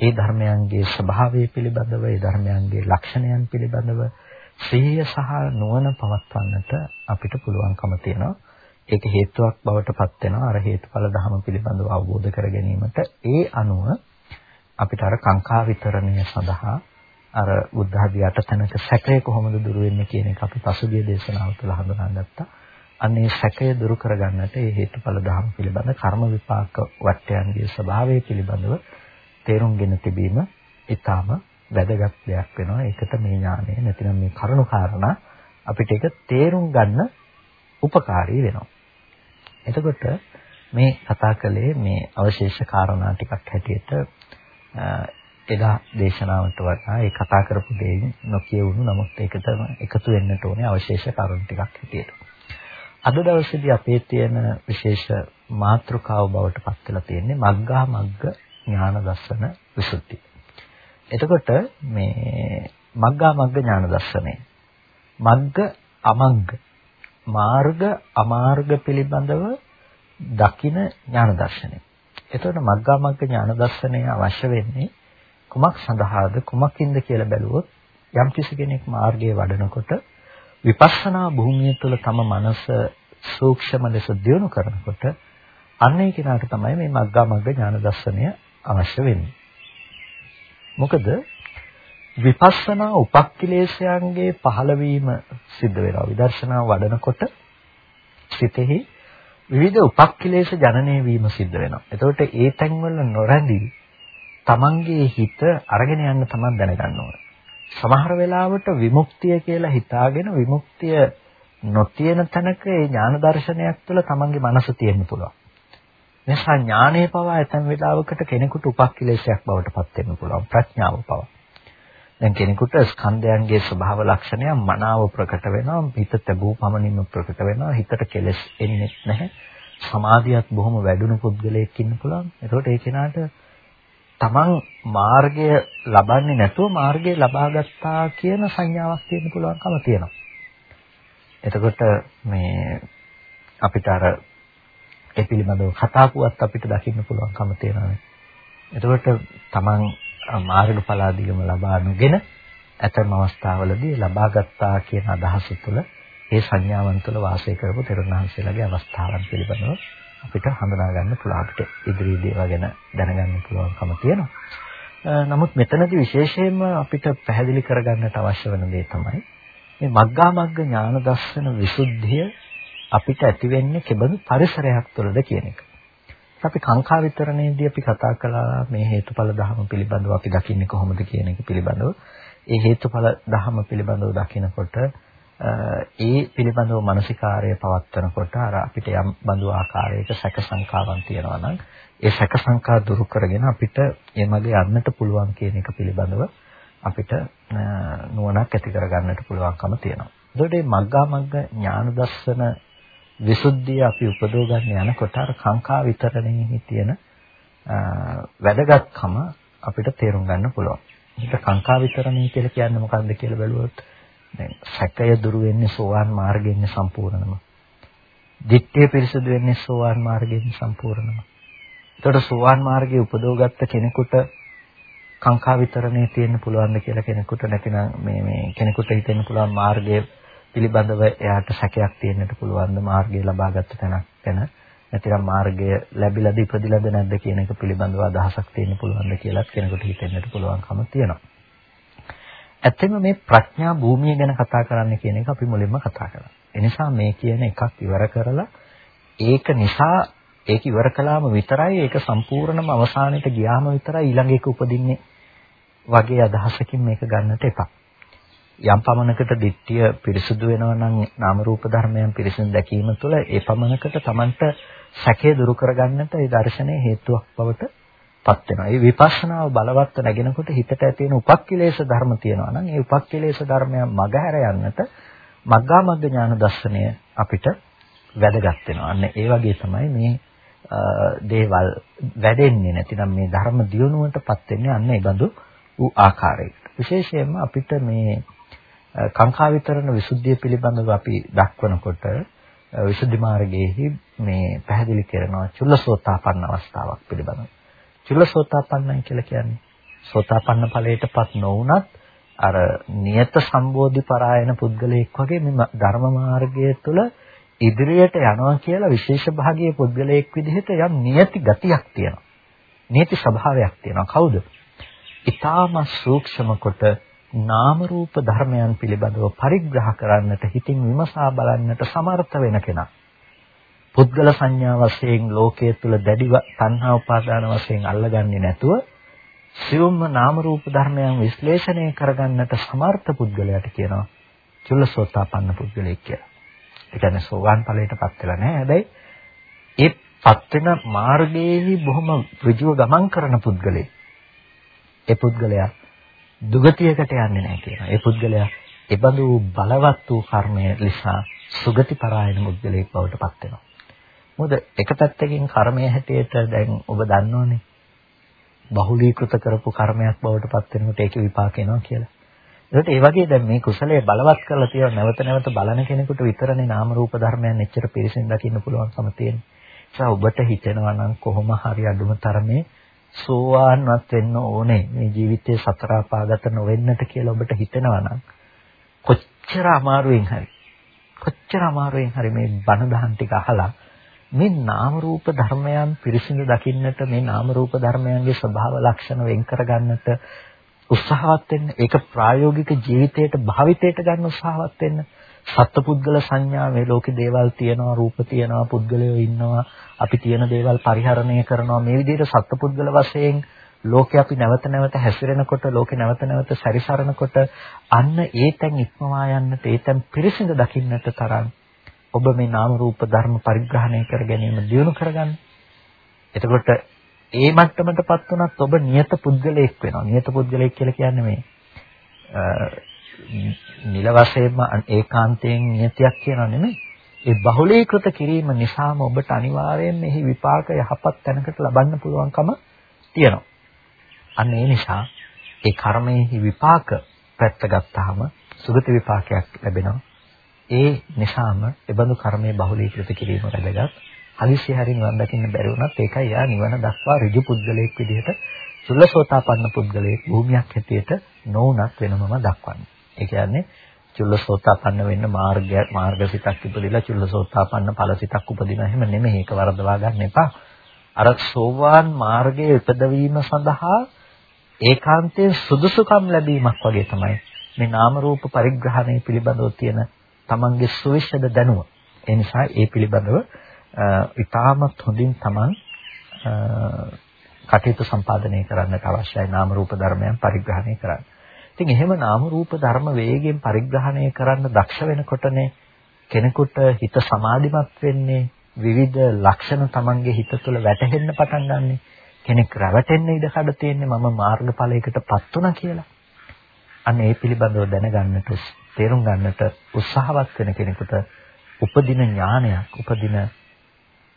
ඒ ධර්මයන්ගේ ස්වභාවය පිළිබඳව, ඒ ධර්මයන්ගේ ලක්ෂණයන් පිළිබඳව සිහිය සහ නුවණ පවත්වන්නට අපිට පුළුවන්කම තියෙනවා. ඒක හේතුවක් බවට පත් වෙනවා අර හේතුඵල ධම පිළිබඳව අවබෝධ කර ගැනීමට ඒ අනුව අපිට අර කාංකා විතරණය සඳහා අර බුද්ධ ආදී අටතැනක සැකය කොහොමද දුරු වෙන්නේ කියන එක අපි පසුගිය දේශනාව තුළ හඳුනාගත්තා. අන්නේ සැකය දුරු කරගන්නට මේ හේතුඵල ධම පිළිබඳ කර්ම විපාක වටයන්ගේ ස්වභාවය පිළිබඳව තේරුම්ගෙන තිබීම ඊටාම වැදගත් දෙයක් වෙනවා. ඒකට මේ ඥානය නැතිනම් මේ කරුණු කාරණා අපිට ඒක තේරුම් ගන්න උපකාරී වෙනවා. එතකොට මේ කතා කළේ මේ අවශේෂ කාරණා ටිකක් හැටියට එදා දේශනාවට වඩා ඒ කතා කරපු දෙයින් නොකියවුණු නමුත් ඒකට එකතු වෙන්නට ඕනේ අවශේෂ කාරණා ටිකක් හැටියට. අද දවසේදී අපේ තියෙන විශේෂ මාතෘකාව බවට පත් වෙලා තියෙන්නේ මග්ගා මග්ග ඥාන දර්ශන විසුද්ධිය. එතකොට මේ මග්ගා මග්ග ඥාන දර්ශනය මග්ග අමග්ග මාර්ග අමාර්ග පිළිබඳව දකින ඥාන දර්ශනය. එතකොට මග්ගා මග්ග ඥාන දර්ශනය අවශ්‍ය වෙන්නේ කුමක් සඳහාද කුමකින්ද කියලා බැලුවොත් යම් කිසි කෙනෙක් මාර්ගයේ වඩනකොට විපස්සනා භූමිය තුළ තම මනස සූක්ෂම ලෙස දියුණු කරනකොට අන්නේ කෙනාට තමයි මේ මග්ගා මග්ග ඥාන දර්ශනය අවශ්‍ය වෙන්නේ. මොකද විපස්සනා උපක්ඛිලේශයන්ගේ පහළවීම සිද්ධ වෙනවා. විදර්ශනා වඩනකොට සිතෙහි විවිධ උපක්ඛිලේශ ජනනය වීම සිද්ධ වෙනවා. එතකොට ඒ තැන්වල නොරැඳී තමන්ගේ හිත අරගෙන යන්න තමන් දැනගන්න ඕන. සමහර වෙලාවට විමුක්තිය කියලා හිතාගෙන විමුක්තිය නොතියන තැනක ඒ ඥාන දර්ශනයක් තුළ තමන්ගේ මනස තියෙන්න පුළුවන්. නිසා ඥානයේ පවා ඇතැම් වෙලාවකට කෙනෙකුට උපක්ඛිලේශයක් බවට පත් වෙන්න පුළුවන් ප්‍රඥාව පවා. දැන් කෙනෙකුට ස්කන්ධයන්ගේ ස්වභාව ලක්ෂණය මනාව ප්‍රකට වෙනවා හිත තැබූ පමණින්ම ප්‍රකට වෙනවා හිතට කෙලෙස් එන්නේ නැහැ සමාධියත් බොහොම වැඩුණු පුද්ගලයෙක් ඉන්න පුළුවන්. එතකොට ඒ කෙනාට තමන් මාර්ගය ලබන්නේ නැතුව මාර්ගය ලබා ගත්තා කියන සංඥාවක් තියෙන්න පුළුවන්කම තියෙනවා. එතකොට මේ අපිට අර ඒ පිළිබඳව කතා පුවත් අපිට දකින්න පුළුවන්කම තියෙනවා. එතකොට තමන් මාර්ගඵලාදීම ලබා නොගෙන ඇතම් අවස්ථාවලදී ලබා ගත්තා කියන අදහස තුළ ඒ සංඥාවන් තුළ වාසය කරපු තෙරුණහන්සේලාගේ අවස්ථාවන් පිළිබඳව අපිට හඳුනා ගන්න පුළුවන් අපිට ඉදිරියේදී ඒවා ගැන දැනගන්න පුළුවන්කම තියෙනවා. නමුත් මෙතනදී විශේෂයෙන්ම අපිට පැහැදිලි කරගන්නට අවශ්‍ය වෙන දේ තමයි මේ මග්ගා මග්ග ඥාන දර්ශන විසුද්ධිය අපිට ඇති වෙන්නේ කෙබඳු පරිසරයක් තුළද කියන එක. අපි කාංකා විතරණේදී අපි කතා කළා මේ හේතුඵල ධර්ම පිළිබඳව අපි දකින්නේ කොහොමද කියන එක පිළිබඳව. ඒ හේතුඵල ධර්ම පිළිබඳව දකිනකොට ඒ පිළිබඳව මානසිකාර්යය පවත්වනකොට අර අපිට යම් බඳු ආකාරයක සැක සංකාවන් තියෙනවා නම් ඒ සැක සංකා දුරු කරගෙන අපිට ඒ මගේ යන්නට පුළුවන් කියන එක පිළිබඳව අපිට නුවණක් ඇති කරගන්නට පුළුවන්කම තියෙනවා. එතකොට මේ මග්ගා මග්ග ඥාන දර්ශන විසුද්ධිය අපි උපදව ගන්න යනකොට අර කාංකා විතරණෙහි තියෙන වැදගත්කම අපිට තේරුම් ගන්න පුළුවන්. ඒක කාංකා විතරණේ කියලා කියන්නේ මොකක්ද කියලා බැලුවොත් දැන් සැකය දුරු වෙන්නේ සෝවාන් මාර්ගයෙන් සම්පූර්ණම. දිට්ඨිය පිරිසුදු වෙන්නේ සෝවාන් මාර්ගයෙන් සම්පූර්ණම. එතකොට සෝවාන් මාර්ගයේ උපදවගත්ත කෙනෙකුට කාංකා විතරණේ තියෙන්න පුළුවන්ද කියලා කෙනෙකුට නැතිනම් මේ මේ කෙනෙකුට හිතෙන්න පුළුවන් මාර්ගයේ පිළිබඳව එයාට සැකයක් තියෙන්නට පුළුවන්ද මාර්ගය ලබාගත් තැනක් ගැන නැතිනම් මාර්ගය ලැබිලාද ඉපදිලාද නැද්ද කියන එක පිළිබඳව අදහසක් තියෙන්න පුළුවන්ද කියලාත් කෙනෙකුට හිතෙන්නට පුළුවන්කම තියෙනවා. ඇත්තෙන්ම මේ ප්‍රඥා භූමිය ගැන කතා කරන්න කියන එක අපි මුලින්ම කතා කරා. ඒ නිසා මේ කියන එකක් ඉවර කරලා ඒක නිසා ඒක ඉවර කළාම විතරයි ඒක සම්පූර්ණම අවසානයට ගියාම විතරයි ඊළඟ එක උපදින්නේ වගේ අදහසකින් මේක ගන්නට එපා. යම් පමණකට දිට්ඨිය පිරිසුදු වෙනවා නම් නාම රූප ධර්මයන් පිරිසිදු දැකීම තුළ ඒ පමණකට Tamanට සැකේ දුරු කරගන්නට ඒ දර්ශනයේ හේතුවක් බවට පත් වෙනවා. ඒ විපස්සනාව බලවත් නැගෙනකොට හිතට ඇති වෙන උපක්ඛිලේශ ධර්ම තියෙනවා නම් ඒ උපක්ඛිලේශ ධර්මයන් මගහැර යන්නට මග්ගා මග්ග ඥාන දර්ශනය අපිට වැදගත් වෙනවා. අන්න ඒ වගේ තමයි මේ දේවල් වැඩෙන්නේ නැතිනම් මේ ධර්ම දියුණුවටපත් වෙන්නේ අන්න ඒ බඳු වූ ආකාරයකට. විශේෂයෙන්ම අපිට මේ කාංකා විතරන විසුද්ධිය පිළිබඳව අපි දක්වනකොට විසුද්ධි මාර්ගයේහි මේ පැහැදිලි කරනවා චුල්ලසෝතාපන්න අවස්ථාවක් පිළිබඳව. චුල්ලසෝතාපන්නයි කියලා කියන්නේ සෝතාපන්න ඵලයටපත් නොවුනත් අර නියත සම්බෝධි පරායන පුද්ගලයෙක් වගේ මේ ධර්ම මාර්ගය තුළ ඉදිරියට යනවා කියලා විශේෂ භාගයේ පුද්ගලයෙක් විදිහට යම් නියති ගතියක් තියෙනවා. නියති ස්වභාවයක් තියෙනවා. කවුද? ඊටාම සූක්ෂම කොට නාම රූප ධර්මයන් පිළිබඳව පරිග්‍රහ කරන්නට හිතින් විමසා බලන්නට සමර්ථ වෙන කෙනා. පුද්ගල සංඥා වශයෙන් ලෝකයේ තුල දැඩිව තණ්හා උපාදාන වශයෙන් අල්ලගන්නේ නැතුව සියුම්ම නාම රූප ධර්මයන් විශ්ලේෂණය කරගන්නට සමර්ථ පුද්ගලයාට කියනවා චුල්ලසෝතාපන්න පුද්ගලයෙක් කියලා. ඒ කියන්නේ සෝවාන් ඵලයටපත් වෙලා නැහැ. හැබැයි ඒ පත් වෙන මාර්ගයේහි බොහොම ඍජුව ගමන් කරන පුද්ගලයෙක්. ඒ පුද්ගලයා දුගතියකට යන්නේ නැහැ කියනවා. ඒ පුද්ගලයා ඒබඳු බලවත් වූ කර්මය නිසා සුගති පරායන මුද්දලෙක් බවට පත් වෙනවා. මොකද එක පැත්තකින් කර්මය හැටියට දැන් ඔබ දන්නෝනේ බහුලීකృత කරපු කර්මයක් බවට පත් වෙනකොට ඒකේ විපාක එනවා කියලා. ඒකට ඒ වගේ දැන් මේ කුසලයේ බලවත් කරලා තියෙන නැවත නැවත බලන කෙනෙකුට විතරනේ නාම රූප ධර්මයන් එච්චර පිරිසින් දකින්න පුළුවන්කම තියෙන්නේ. ඒ නිසා ඔබට හිතෙනවා නම් කොහොම හරි අඩුම තරමේ සෝවාන්වත් වෙන්න ඕනේ. මේ ජීවිතයේ සතර අපාගත නොවෙන්නට කියලා ඔබට හිතෙනවා නම් කොච්චර අමාරුවෙන් හරි කොච්චර අමාරුවෙන් හරි මේ බණ දහම් ටික අහලා මේ නාම රූප ධර්මයන් පිරිසිදු දකින්නට මේ නාම රූප ධර්මයන්ගේ ස්වභාව ලක්ෂණ වෙන් කරගන්නට උත්සාහවත් වෙන්න ඒක ප්‍රායෝගික ජීවිතයට භාවිතයට ගන්න උත්සාහවත් වෙන්න සත්පුද්ගල සංඥා මේ ලෝකේ දේවල් තියෙනවා රූප තියෙනවා පුද්ගලයෝ ඉන්නවා අපි තියෙන දේවල් පරිහරණය කරනවා මේ විදිහට සත්පුද්ගල වශයෙන් ලෝකේ අපි නැවත නැවත හැසිරෙනකොට ලෝකේ නැවත නැවත සැරිසරනකොට අන්න ඒ තැන් ඉක්මවා යන්නට ඒ තැන් පිරිසිදු දකින්නට තරම් ඔබ මේ නාම රූප ධර්ම පරිග්‍රහණය කර ගැනීම දියුණු කරගන්න. එතකොට ඒ මට්ටමටපත් වුණත් ඔබ නියත පුද්ගලයෙක් වෙනවා. නියත පුද්ගලයෙක් කියලා කියන්නේ මේ නිල වශයෙන්ම ඒකාන්තයෙන් නියතියක් කියනවා නෙමෙයි. ඒ බහුලීකృత කිරීම නිසාම ඔබට අනිවාර්යයෙන් මෙහි විපාක යහපත් තැනකට ලබන්න පුළුවන්කම තියෙනවා. අන්න ඒ නිසා ඒ කර්මයේ විපාක පැත්ත ගත්තාම සුගති විපාකයක් ලැබෙනවා. ඒ නිසාම එබඳු කර්මයේ බහුලීකృత කිරීම වැදගත්. හදිසිය හරි නිවන් දකින්න බැරි වුණත් ඒකයි යා නිවන දක්වා ඍජු පුද්ගලයෙක් විදිහට චුල්ලසෝතාපන්න පුද්ගලයෙක් භූමියක් හැටියට නොඋනත් වෙනමම දක්වන්නේ. ඒ කියන්නේ චුල්ලසෝතාපන්න වෙන්න මාර්ගය මාර්ගසිතක් ඉපදිලා චුල්ලසෝතාපන්න ඵලසිතක් උපදින හැම නෙමෙයි ඒක වරදවා ගන්න එපා. අර සෝවාන් මාර්ගයේ උපදවීම සඳහා ඒකාන්තයෙන් සුදුසුකම් ලැබීමක් වගේ තමයි මේ නාම රූප පරිග්‍රහණය පිළිබඳව තියෙන තමන්ගේ සුවිශේෂ දැනුම. ඒ නිසා ඒ පිළිබඳව ඉතාමත් හොඳින් තමන් කටයුතු සම්පාදනය කරන්නට අවශ්‍යයි නාම රූප ධර්මයන් පරිග්‍රහණය කරන්න. ඉතින් එහෙම නාම රූප ධර්ම වේගයෙන් පරිග්‍රහණය කරන්න දක්ෂ වෙනකොටනේ කෙනෙකුට හිත සමාධිමත් වෙන්නේ විවිධ ලක්ෂණ Tamange හිත තුළ වැටහෙන්න පටන් ගන්නෙ. කෙනෙක් රැවටෙන්න ඉඩ කඩ තියෙන්නේ මම මාර්ගඵලයකටපත් වුණා කියලා. අන්න ඒ පිළිබඳව දැනගන්නට තේරුම් ගන්නට උත්සාහවත් වෙන කෙනෙකුට උපදින ඥානයක් උපදින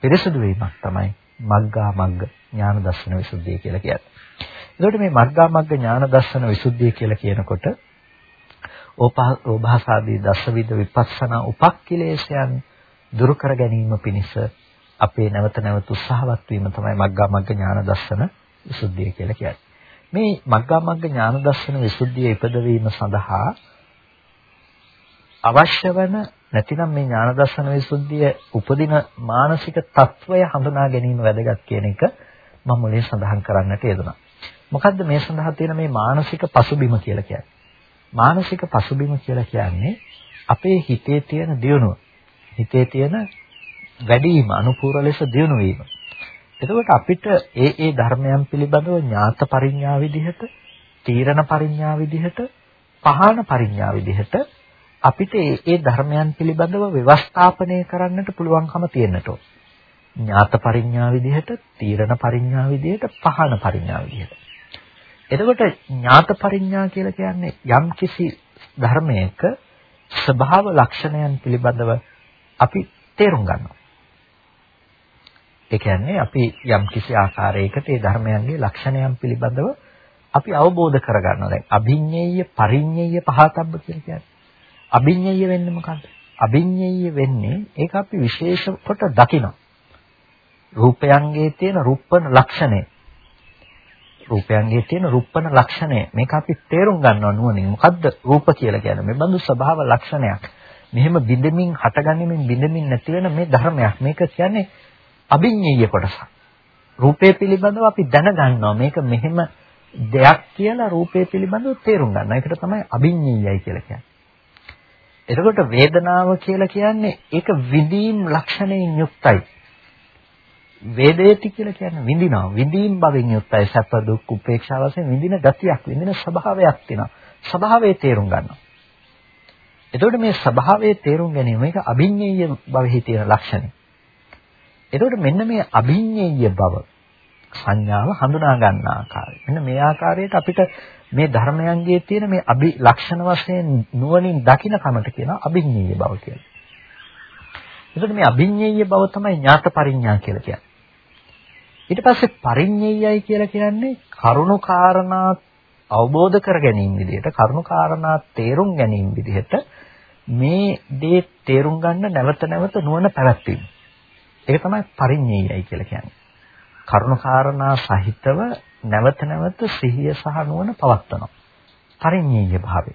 පිරිසුදු වීමක් තමයි මග්ගා මග්ග ඥාන දර්ශන විසුද්ධිය කියලා කියන්නේ. එතකොට මේ මග්ගාමග්ග ඥාන දර්ශන විසුද්ධිය කියලා කියනකොට ඕභාසාදී දසවිධ විපස්සනා උපක්ඛිලේශයන් දුරු කර ගැනීම පිණිස අපේ නැවත නැවත උත්සාහවත් වීම තමයි මග්ගාමග්ග ඥාන දර්ශන විසුද්ධිය කියලා කියන්නේ. මේ මග්ගාමග්ග ඥාන දර්ශන විසුද්ධිය ඉපදවීම සඳහා අවශ්‍ය වන නැතිනම් මේ ඥාන දර්ශන විසුද්ධිය උපදින මානසික తত্ত্বය හඳුනා ගැනීම වැදගත් කියන එක මම මුලින් සඳහන් කරන්නට යෙදුණා. මොකද්ද මේ සඳහා තියෙන මේ මානසික පසුබිම කියලා කියන්නේ? මානසික පසුබිම කියලා කියන්නේ අපේ හිතේ තියෙන දියුණුව. හිතේ තියෙන වැඩිම අනුපූර්ව ලෙස දියුණු වීම. එතකොට අපිට ඒ ඒ ධර්මයන් පිළිබඳව ඥාත පරිඥා විදිහට, තීරණ පරිඥා විදිහට, පහාන පරිඥා විදිහට අපිට ඒ ඒ ධර්මයන් පිළිබඳව ව්‍යවස්ථාපනය කරන්නට පුළුවන්කම තියෙන්නට ඕන. ඥාත පරිඥා විදිහට, තීරණ පරිඥා විදිහට, පහන පරිඥා විදිහට. එතකොට ඥාත පරිඥා කියලා කියන්නේ යම් කිසි ධර්මයක ස්වභාව ලක්ෂණයන් පිළිබඳව අපි තේරුම් ගන්නවා. ඒ කියන්නේ අපි යම් කිසි ආකාරයකට ඒ ධර්මයන්ගේ ලක්ෂණයන් පිළිබඳව අපි අවබෝධ කරගන්නවා. දැන් අභිඤ්ඤේය පරිඤ්ඤේය පහතබ්බ කියලා කියන්නේ. අභිඤ්ඤේය වෙන්නේ මොකද්ද? අභිඤ්ඤේය වෙන්නේ ඒක අපි විශේෂ කොට දකිනවා. රූපයන්ගේ තියෙන රුප්පන ලක්ෂණය. රූපයන්ගේ තියෙන රුප්පන ලක්ෂණය. මේක අපි තේරුම් ගන්නවා නුවණින්. මොකද්ද රූප කියලා කියන්නේ? මේ බඳු ස්වභාව ලක්ෂණයක්. මෙහෙම බිඳමින් හටගැනීමෙන් බිඳමින් නැති වෙන මේ ධර්මයක්. මේක කියන්නේ අභිඤ්ඤේය කොටසක්. රූපේ පිළිබඳව අපි දැනගන්නවා මේක මෙහෙම දෙයක් කියලා රූපේ පිළිබඳව තේරුම් ගන්නවා. ඒකට තමයි අභිඤ්ඤේයයි කියලා කියන්නේ. එතකොට වේදනාව කියලා කියන්නේ ඒක විඳීම් ලක්ෂණයෙන් යුක්තයි. වේදේති කියලා කියන්නේ විඳිනවා. විඳීම් බවින් යුක්තයි. සැප දුක් උපේක්ෂා වශයෙන් විඳින ගතියක්, විඳින ස්වභාවයක් තියෙනවා. ස්වභාවය තේරුම් ගන්නවා. එතකොට මේ ස්වභාවයේ තේරුම් ගැනීම මේක අභිඤ්ඤේය භවෙහි තියෙන ලක්ෂණය. එතකොට මෙන්න මේ අභිඤ්ඤේය බව සංඥාව හඳුනා ගන්න ආකාරය. මෙන්න මේ ආකාරයට අපිට මේ ධර්මයන්ගේ තියෙන මේ අභි ලක්ෂණ වශයෙන් නුවණින් දකින කමට කියනවා අභිඤ්ඤේය බව කියලා. එතකොට මේ අභිඤ්ඤේය බව තමයි ඥාත පරිඥා කියලා කියන්නේ. ඊට පස්සේ පරිඤ්ඤේයයි කියලා කියන්නේ කරුණු කාරණා අවබෝධ කර ගැනීම විදිහට කරුණු කාරණා තේරුම් ගැනීම විදිහට මේ දේ තේරුම් ගන්න නැවත නැවත නුවණ පැවැත්වීම. ඒක තමයි පරිඤ්ඤේයයි කියලා කියන්නේ. කරුණාකාරණා සහිතව නැවත නැවත සිහිය සහ නුවණ පවත්වනවා. පරිඤ්ඤේය භාවය.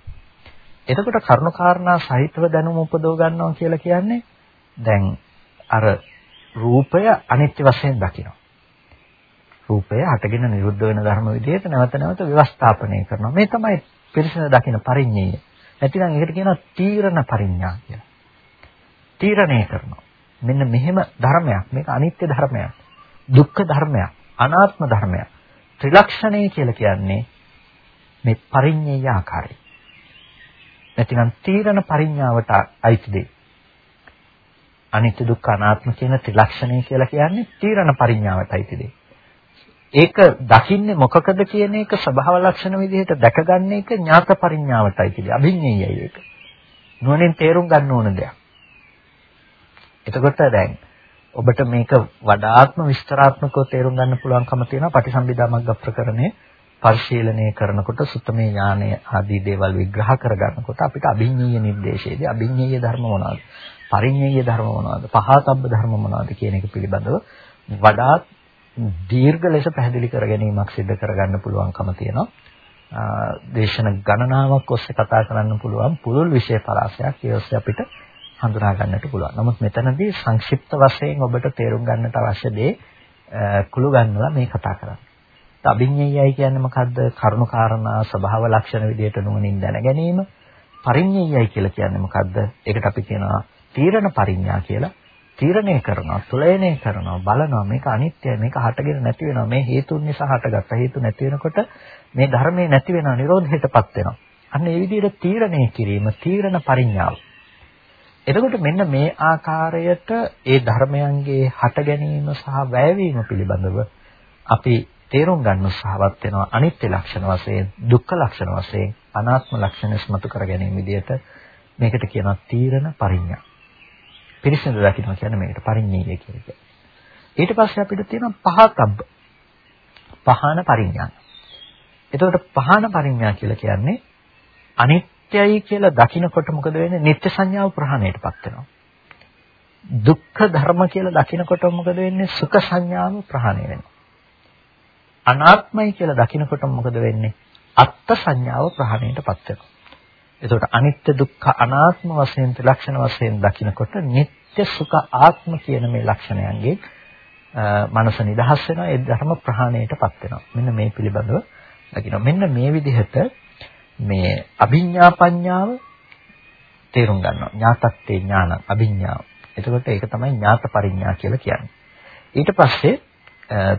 එතකොට කරුණාකාරණා සහිතව දැනුම උපදව ගන්නවා කියලා කියන්නේ දැන් අර රූපය අනිත්‍ය වශයෙන් දකිනවා. රූපය හටගෙන නිරුද්ධ වෙන ධර්ම විදිහට නැවත නැවත ව්‍යවස්ථාපනය කරනවා. මේ තමයි පිරිසිදු දකින පරිඤ්ඤය. නැතිනම් ඒකට කියනවා තීරණ පරිඥා කියලා. තීරණය කරනවා. මෙන්න මෙහෙම ධර්මයක්. මේක අනිත්‍ය ධර්මයක්. දුක්ඛ ධර්මයක්. අනාත්ම ධර්මයක්. ත්‍රිලක්ෂණය කියලා කියන්නේ මේ පරිඤ්ඤය ආකාරය. නැතිනම් තීරණ පරිඥාවට අයිති දෙය. අනිත්‍ය දුක්ඛ අනාත්ම කියන ත්‍රිලක්ෂණය කියලා කියන්නේ තීරණ පරිඥාවට අයිති දෙය. ඒක දකින්නේ මොකකද කියන එක ස්වභාව ලක්ෂණ විදිහට දැකගන්න එක ඥාත පරිඥාවටයි කියලා. අභිඥයයි ඒක. නුවණින් තේරුම් ගන්න ඕන දෙයක්. එතකොට දැන් ඔබට මේක වඩාත්ම විස්තරාත්මකව තේරුම් ගන්න පුළුවන්කම තියෙනවා පටිසම්භිදා මග්ගප්‍රකරණය පරිශීලනය කරනකොට සුත්තමේ ඥානය ආදී දේවල් විග්‍රහ කරගන්නකොට අපිට අභිඤ්ඤීය නිर्देशයේදී අභිඤ්ඤීය ධර්ම මොනවාද? පරිඤ්ඤීය ධර්ම මොනවාද? පහතබ්බ ධර්ම මොනවාද කියන එක පිළිබඳව වඩාත් දීර්ඝ ලෙස පැහැදිලි කර ගැනීමක් සිදු කරගන්න පුළුවන්කම තියෙනවා. දේශන ගණනාවක් ඔස්සේ කතා කරන්න පුළුවන් පුළුල් විෂය පරාසයක් ඒ ඔස්සේ අපිට හඳුනා ගන්නට පුළුවන්. නමුත් මෙතනදී සංක්ෂිප්ත වශයෙන් ඔබට තේරුම් ගන්නට අවශ්‍ය දේ කුළු ගන්නලා මේ කතා කරන්නේ. අභිඤ්ඤයයි කියන්නේ මොකද්ද? කරුණු කාරණා ස්වභාව ලක්ෂණ විදියට නුවණින් දැන ගැනීම. පරිඤ්ඤයයි කියලා කියන්නේ මොකද්ද? ඒකට අපි කියනවා තීරණ පරිඤ්ඤා කියලා. තීරණය කරනවා, තුලයනය කරනවා, බලනවා මේක අනිත්‍යයි, මේක හටගෙන නැති වෙනවා. මේ හේතුන් නිසා හටගත්ත හේතු නැති වෙනකොට මේ ධර්මයේ නැති වෙනවා, නිරෝධයටපත් වෙනවා. අන්න ඒ විදිහට තීරණය කිරීම, තීරණ පරිඥාව. එතකොට මෙන්න මේ ආකාරයට ඒ ධර්මයන්ගේ හට ගැනීම සහ වැයවීම පිළිබඳව අපි තේරුම් ගන්න උත්සාහවත් වෙනවා අනිත්‍ය ලක්ෂණ වශයෙන් දුක්ඛ ලක්ෂණ වශයෙන් අනාත්ම ලක්ෂණ ස්මතු කර ගැනීම විදිහට මේකට කියනවා තීරණ පරිඥා. පිරිසිදු දකින්න කියන්නේ මේකට පරිඥීය කියලා. ඊට පස්සේ අපිට තියෙනවා පහතබ්බ. පහන පරිඥා. එතකොට පහන පරිඥා කියලා කියන්නේ අනිත්‍යයි කියලා දකිනකොට මොකද වෙන්නේ? නිත්‍ය සංඥාව ප්‍රහාණයටපත් වෙනවා. දුක්ඛ ධර්ම කියලා දකිනකොට මොකද වෙන්නේ? සුඛ සංඥාව ප්‍රහාණය වෙනවා. අනාත්මයි කියලා දකිනකොට මොකද වෙන්නේ? අත්ත් සංඥාව ප්‍රහාණයටපත් වෙනවා. එතකොට අනිත්‍ය දුක්ඛ අනාත්ම වශයෙන් ත්‍රිලක්ෂණ වශයෙන් දකිනකොට නিত্য සුඛ ආත්ම කියන මේ ලක්ෂණයන්ගේ මනස නිදහස් වෙනවා ඒ ධර්ම ප්‍රහාණයටපත් වෙනවා. මෙන්න මේ පිළිබඳව දකිනවා. මෙන්න මේ විදිහට මේ අභිඥා පඤ්ඤාව තේරුම් ගන්නවා. ඥාතත්තේ ඥාන අභිඥාව. එතකොට ඒක තමයි ඥාත පරිඥා කියලා කියන්නේ. ඊට පස්සේ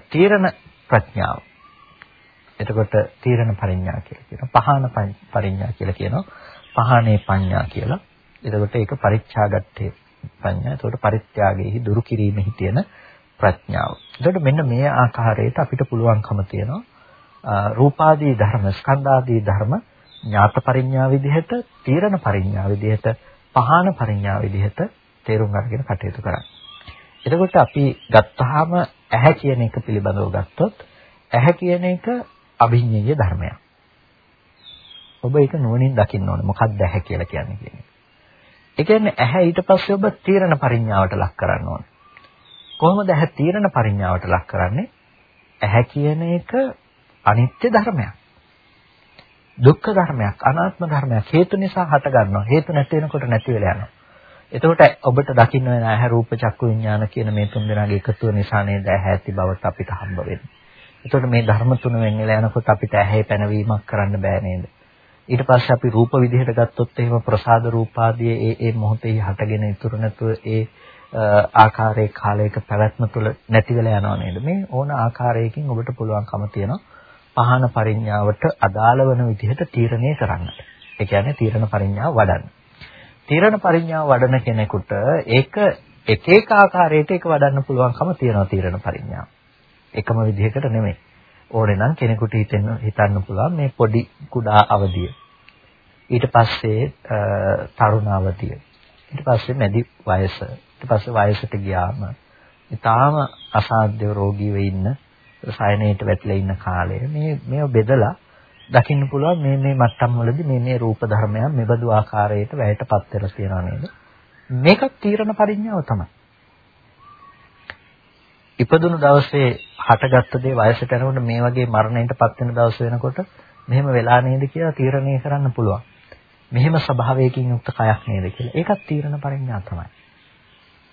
තීරණ ප්‍රඥාව. එතකොට තීරණ පරිඥා කියලා කියනවා. පහාන පරිඥා කියලා කියනවා. පහානේ පඤ්ඤා කියලා. එතකොට ඒක පරිච්ඡාගත්තේ පඤ්ඤා. එතකොට පරිත්‍යාගයේහි දුරු කිරීමෙහි තියෙන ප්‍රඥාව. එතකොට මෙන්න මේ ආකාරයට අපිට පුළුවන්කම තියෙනවා රූපාදී ධර්ම, ස්කන්ධාදී ධර්ම ඥාත පරිඥා විදිහට, තීරණ පරිඥා විදිහට, පහාන පරිඥා විදිහට තේරුම් අරගෙන කටයුතු කරන්න. එතකොට අපි ගත්තාම ඇහැ කියන එක පිළිබඳව ගත්තොත් ඇහැ කියන එක අභිඤ්ඤය ධර්මයක්. ඔබ ඒක නුවණින් දකින්න ඕනේ. මොකක්ද ඇහැ කියලා කියන්නේ කියන්නේ. ඒ කියන්නේ ඇහැ ඊට පස්සේ ඔබ තීරණ පරිඥාවට ලක් කරන්න ඕනේ. කොහොමද ඇහැ තීරණ පරිඥාවට ලක් කරන්නේ? ඇහැ කියන එක අනිත්‍ය ධර්මයක්. දුක්ඛ ධර්මයක්, අනාත්ම ධර්මයක්. හේතු නිසා හට ගන්නවා. හේතු නැති වෙනකොට නැති වෙලා යනවා. එතකොට ඔබට දකින්න වෙන ඇහැ රූප චක්කු විඥාන කියන මේ තුන් දෙනාගේ එකතුව නිසා නේද ඇහැ ඇති බවට අපිට හම්බ වෙන්නේ. එතකොට මේ ධර්ම තුන වෙන්නලා යනකොට අපිට ඇහි පැනවීමක් කරන්න බෑ නේද? ඊට පස්සේ අපි රූප විදිහට ගත්තොත් එහෙම ප්‍රසාද රූපාදී ඒ ඒ මොහොතේ හටගෙන ඉතුරු නැතුව ඒ ආකාරයේ කාලයක පැවැත්ම තුළ නැති වෙලා යනවා නේද? මේ ඕන ආකාරයකින් ඔබට පුළුවන්කම තියෙනවා පහන පරිඥාවට අදාළ වෙන විදිහට තීරණය කරන්නට. ඒ කියන්නේ තීරණ පරිඥාව වඩන්න. තීරණ පරිඥාව වඩන කෙනෙකුට ඒක එක එක ආකාරයකට ඒක වඩන්න පුළුවන්කම තියෙනවා තීරණ පරිඥාව. එකම විදිහකට නෙමෙයි. ඕනේ නම් කෙනෙකුට හිතෙන්න හිතන්න පුළුවන් මේ පොඩි කුඩා අවදිය. ඊට පස්සේ තරුණ අවදිය. ඊට පස්සේ මැදි වයස. ඊට පස්සේ වයසට ගියාම ඊටාම අසාධ්‍ය රෝගීව ඉන්න සයනේට වැටිලා ඉන්න කාලය මේ මේව බෙදලා දකින්න පුළුවන් මේ මේ මට්ටම් වලදී මේ මේ රූප ධර්මයන් මෙබඳු ආකාරයට වැයටපත් වෙලා තියෙනවා නේද මේක තීරණ පරිඥාව තමයි ඉපදුණු දවසේ හටගත්ත දේ වයසට යනකොට මේ වගේ මරණයටපත් වෙන දවස් වෙනකොට මෙහෙම වෙලා නේද කියලා තීරණය කරන්න පුළුවන්. මෙහෙම ස්වභාවයකින් යුක්ත කයක් නේද කියලා. ඒකත් තීරණ පරිඥා තමයි.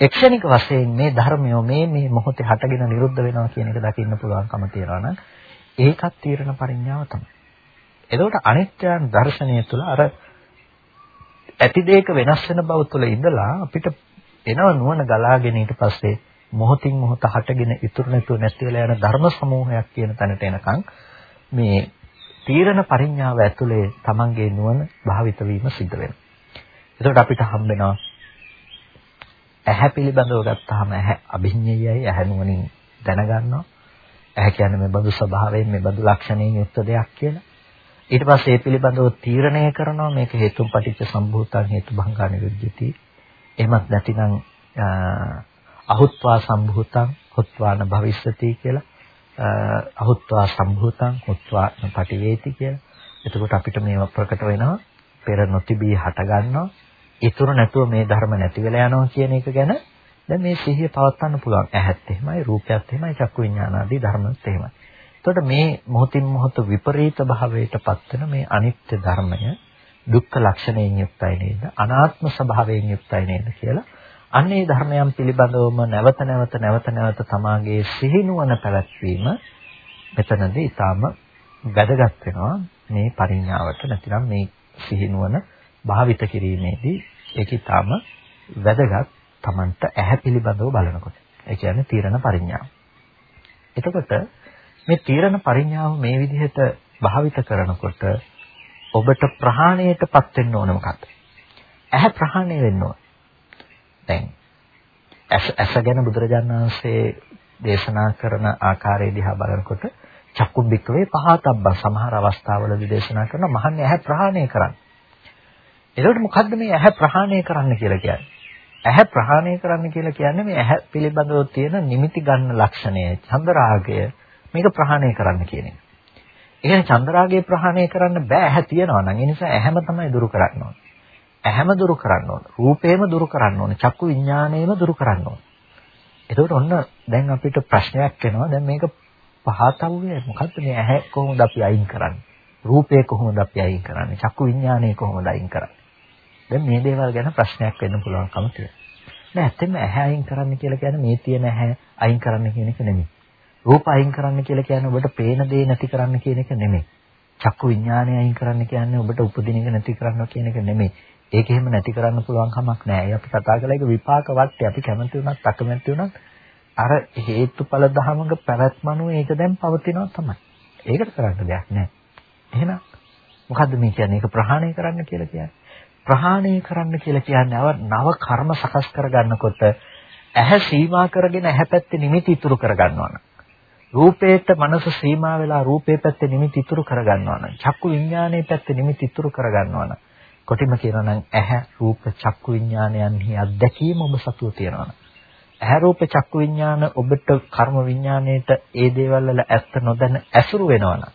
එක්ෂණික වශයෙන් මේ ධර්මය මේ මේ මොහොතේ හටගෙන නිරුද්ධ වෙනවා කියන එක දකින්න පුළුවන්කම තියනවා නම් ඒකත් තීරණ පරිඥාව තමයි. එතකොට අනිත්‍යයන් දර්ශනය තුළ අර ඇති දෙයක වෙනස් වෙන බව තුළ ඉඳලා අපිට එනව නුවණ ගලාගෙන ඊට පස්සේ මොහොතින් මොහොත හටගෙන ඉතුරු නැතුව නැති වෙලා යන ධර්ම සමූහයක් කියන තැනට එනකන් මේ තීරණ පරිඥාව ඇතුලේ Tamange නුවණ භාවිත වීම සිද්ධ වෙනවා. එතකොට අපිට හම්බ වෙනවා ඇහැ පිළිබඳව ගත්තාම ඇහැ අභිඤ්ඤයයි ඇහැ නුවණින් දැනගන්නවා. ඇහැ කියන්නේ මේ බඳු ස්වභාවයෙන් මේ බඳු ලක්ෂණයෙන් යුක්ත දෙයක් කියලා. ඊට පස්සේ ඒ පිළිබඳව තීරණය කරනවා මේක හේතුන් පටිච්ච සම්භූතං හේතු භංගා නිරුද්ධති. එහෙමත් නැතිනම් අහුත්වා සම්භූතං හොත්වාන භවිස්සති කියලා අහුත්වා සම්භූතං හොත්වා පටිවේති කියලා. එතකොට අපිට මේව ප්‍රකට වෙනවා පෙර නොතිබී හට ගන්නවා. ඊතුරු නැතුව මේ ධර්ම නැති වෙලා යනවා කියන එක ගැන දැන් මේ සිහිය පවත්වන්න පුළුවන්. ඇහත් එහෙමයි, රූපයත් එහෙමයි, චක්කු විඥාන ආදී ධර්මත් එහෙමයි. එතකොට මේ මොහොතින් මොහොත විපරීත භාවයටපත් වෙන මේ අනිත්‍ය ධර්මය දුක්ඛ ලක්ෂණයෙන් යුක්තයි නේද? අනාත්ම ස්වභාවයෙන් යුක්තයි නේද කියලා අන්නේ ධර්මයන් පිළිබඳවම නැවත නැවත නැවත නැවත තමාගේ සිහිනුවන පැවැත්වීම මෙතනදී ඊටාම වැදගත් වෙනවා මේ පරිඥාවට නැතිනම් මේ සිහිනුවන භාවිත කිරීමේදී ඒක ඊටාම වැදගත් Tamanට ඇහැ පිළිබඳව බලනකොට. ඒ කියන්නේ තීරණ පරිඥාව. එතකොට මේ තීරණ පරිඥාව මේ විදිහට භාවිත කරනකොට ඔබට ප්‍රහාණයටපත් වෙන්න ඕන මොකක්ද? ඇහැ ප්‍රහාණය වෙන්න ඕන. දැන් ඇස ඇස ගැන බුදුරජාණන් වහන්සේ දේශනා කරන ආකාරය දිහා බලනකොට චක්කු බික්කවේ පහතබ්බ සමහර අවස්ථාවලදී දේශනා කරන මහන්නේ ඇහැ ප්‍රහාණය කරන්න. එතකොට මොකද්ද මේ ඇහැ ප්‍රහාණය කරන්න කියලා කියන්නේ? ඇහැ ප්‍රහාණය කරන්න කියලා කියන්නේ මේ ඇහැ පිළිබඳව තියෙන නිමිති ගන්න ලක්ෂණය, චන්දරාගය මේක ප්‍රහාණය කරන්න කියන එක. ඒ කියන්නේ චන්දරාගය ප්‍රහාණය කරන්න බෑ ඇහැ තියනවා නම්. ඒ නිසා ඇහැම තමයි දුරු කරන්න ඕනේ. ඇහැම දුරු කරන්න ඕනේ. රූපේම දුරු කරන්න ඕනේ. චක්කු විඥාණයම දුරු කරන්න ඕනේ. එතකොට ඔන්න දැන් අපිට ප්‍රශ්නයක් එනවා. දැන් මේක පහතව්වේ මොකද්ද මේ ඇහැ කොහොමද අපි අයින් කරන්නේ? රූපේ කොහොමද අපි අයින් කරන්නේ? චක්කු විඥාණය කොහොමද අයින් කරන්නේ? දැන් මේ දේවල් ගැන ප්‍රශ්නයක් වෙන්න පුළුවන්කම තියෙනවා. නෑ ඇත්තෙන්ම ඇහැ අයින් කරන්න කියලා කියන්නේ මේ තියෙන ඇහැ අයින් කරන්න කියන එක නෙමෙයි. රූප අයින් කරන්න කියලා කියන්නේ ඔබට පේන දේ නැති කරන්න කියන එක නෙමෙයි. චක්කු විඥානය අයින් කරන්න කියන්නේ ඔබට උපදින එක නැති කරන්න කියන එක නෙමෙයි. ඒක එහෙම නැති කරන්න පුළුවන් කමක් නැහැ. ඒ අපි කතා කළා ඒක විපාක වට්ටය. අපි කැමති වුණත් අකමැති වුණත් අර හේතුඵල ධමඟ පැවැත්මනුව ඒක දැන් පවතිනවා තමයි. ඒකට කරන්න දෙයක් නැහැ. එහෙනම් මොකද්ද මේ කියන්නේ? ඒක ප්‍රහාණය කරන්න කියලා කියන්නේ. ප්‍රහාණය කරන්න කියලා කියන්නේ නව කර්ම සකස් කරගන්නකොට ඇහැ සීමා කරගෙන ඇහැ පැත්තේ නිමිති ඉතුරු කරගන්නවා නම් රූපේට මනස සීමා වෙලා රූපේ පැත්තේ නිමිති ඉතුරු කරගන්නවා නම් චක්කු විඥානයේ පැත්තේ නිමිති ඉතුරු කරගන්නවා නම් කොටිම කියනවා නම් ඇහැ රූප චක්කු විඥානයන්හි අත්දැකීම ඔබ සතුව තියනවා නම් ඇහැ රූප චක්කු විඥාන ඔබට කර්ම විඥාණයට ඒ දේවල් වල ඇත්ත නොදැන ඇසුරු වෙනවා නම්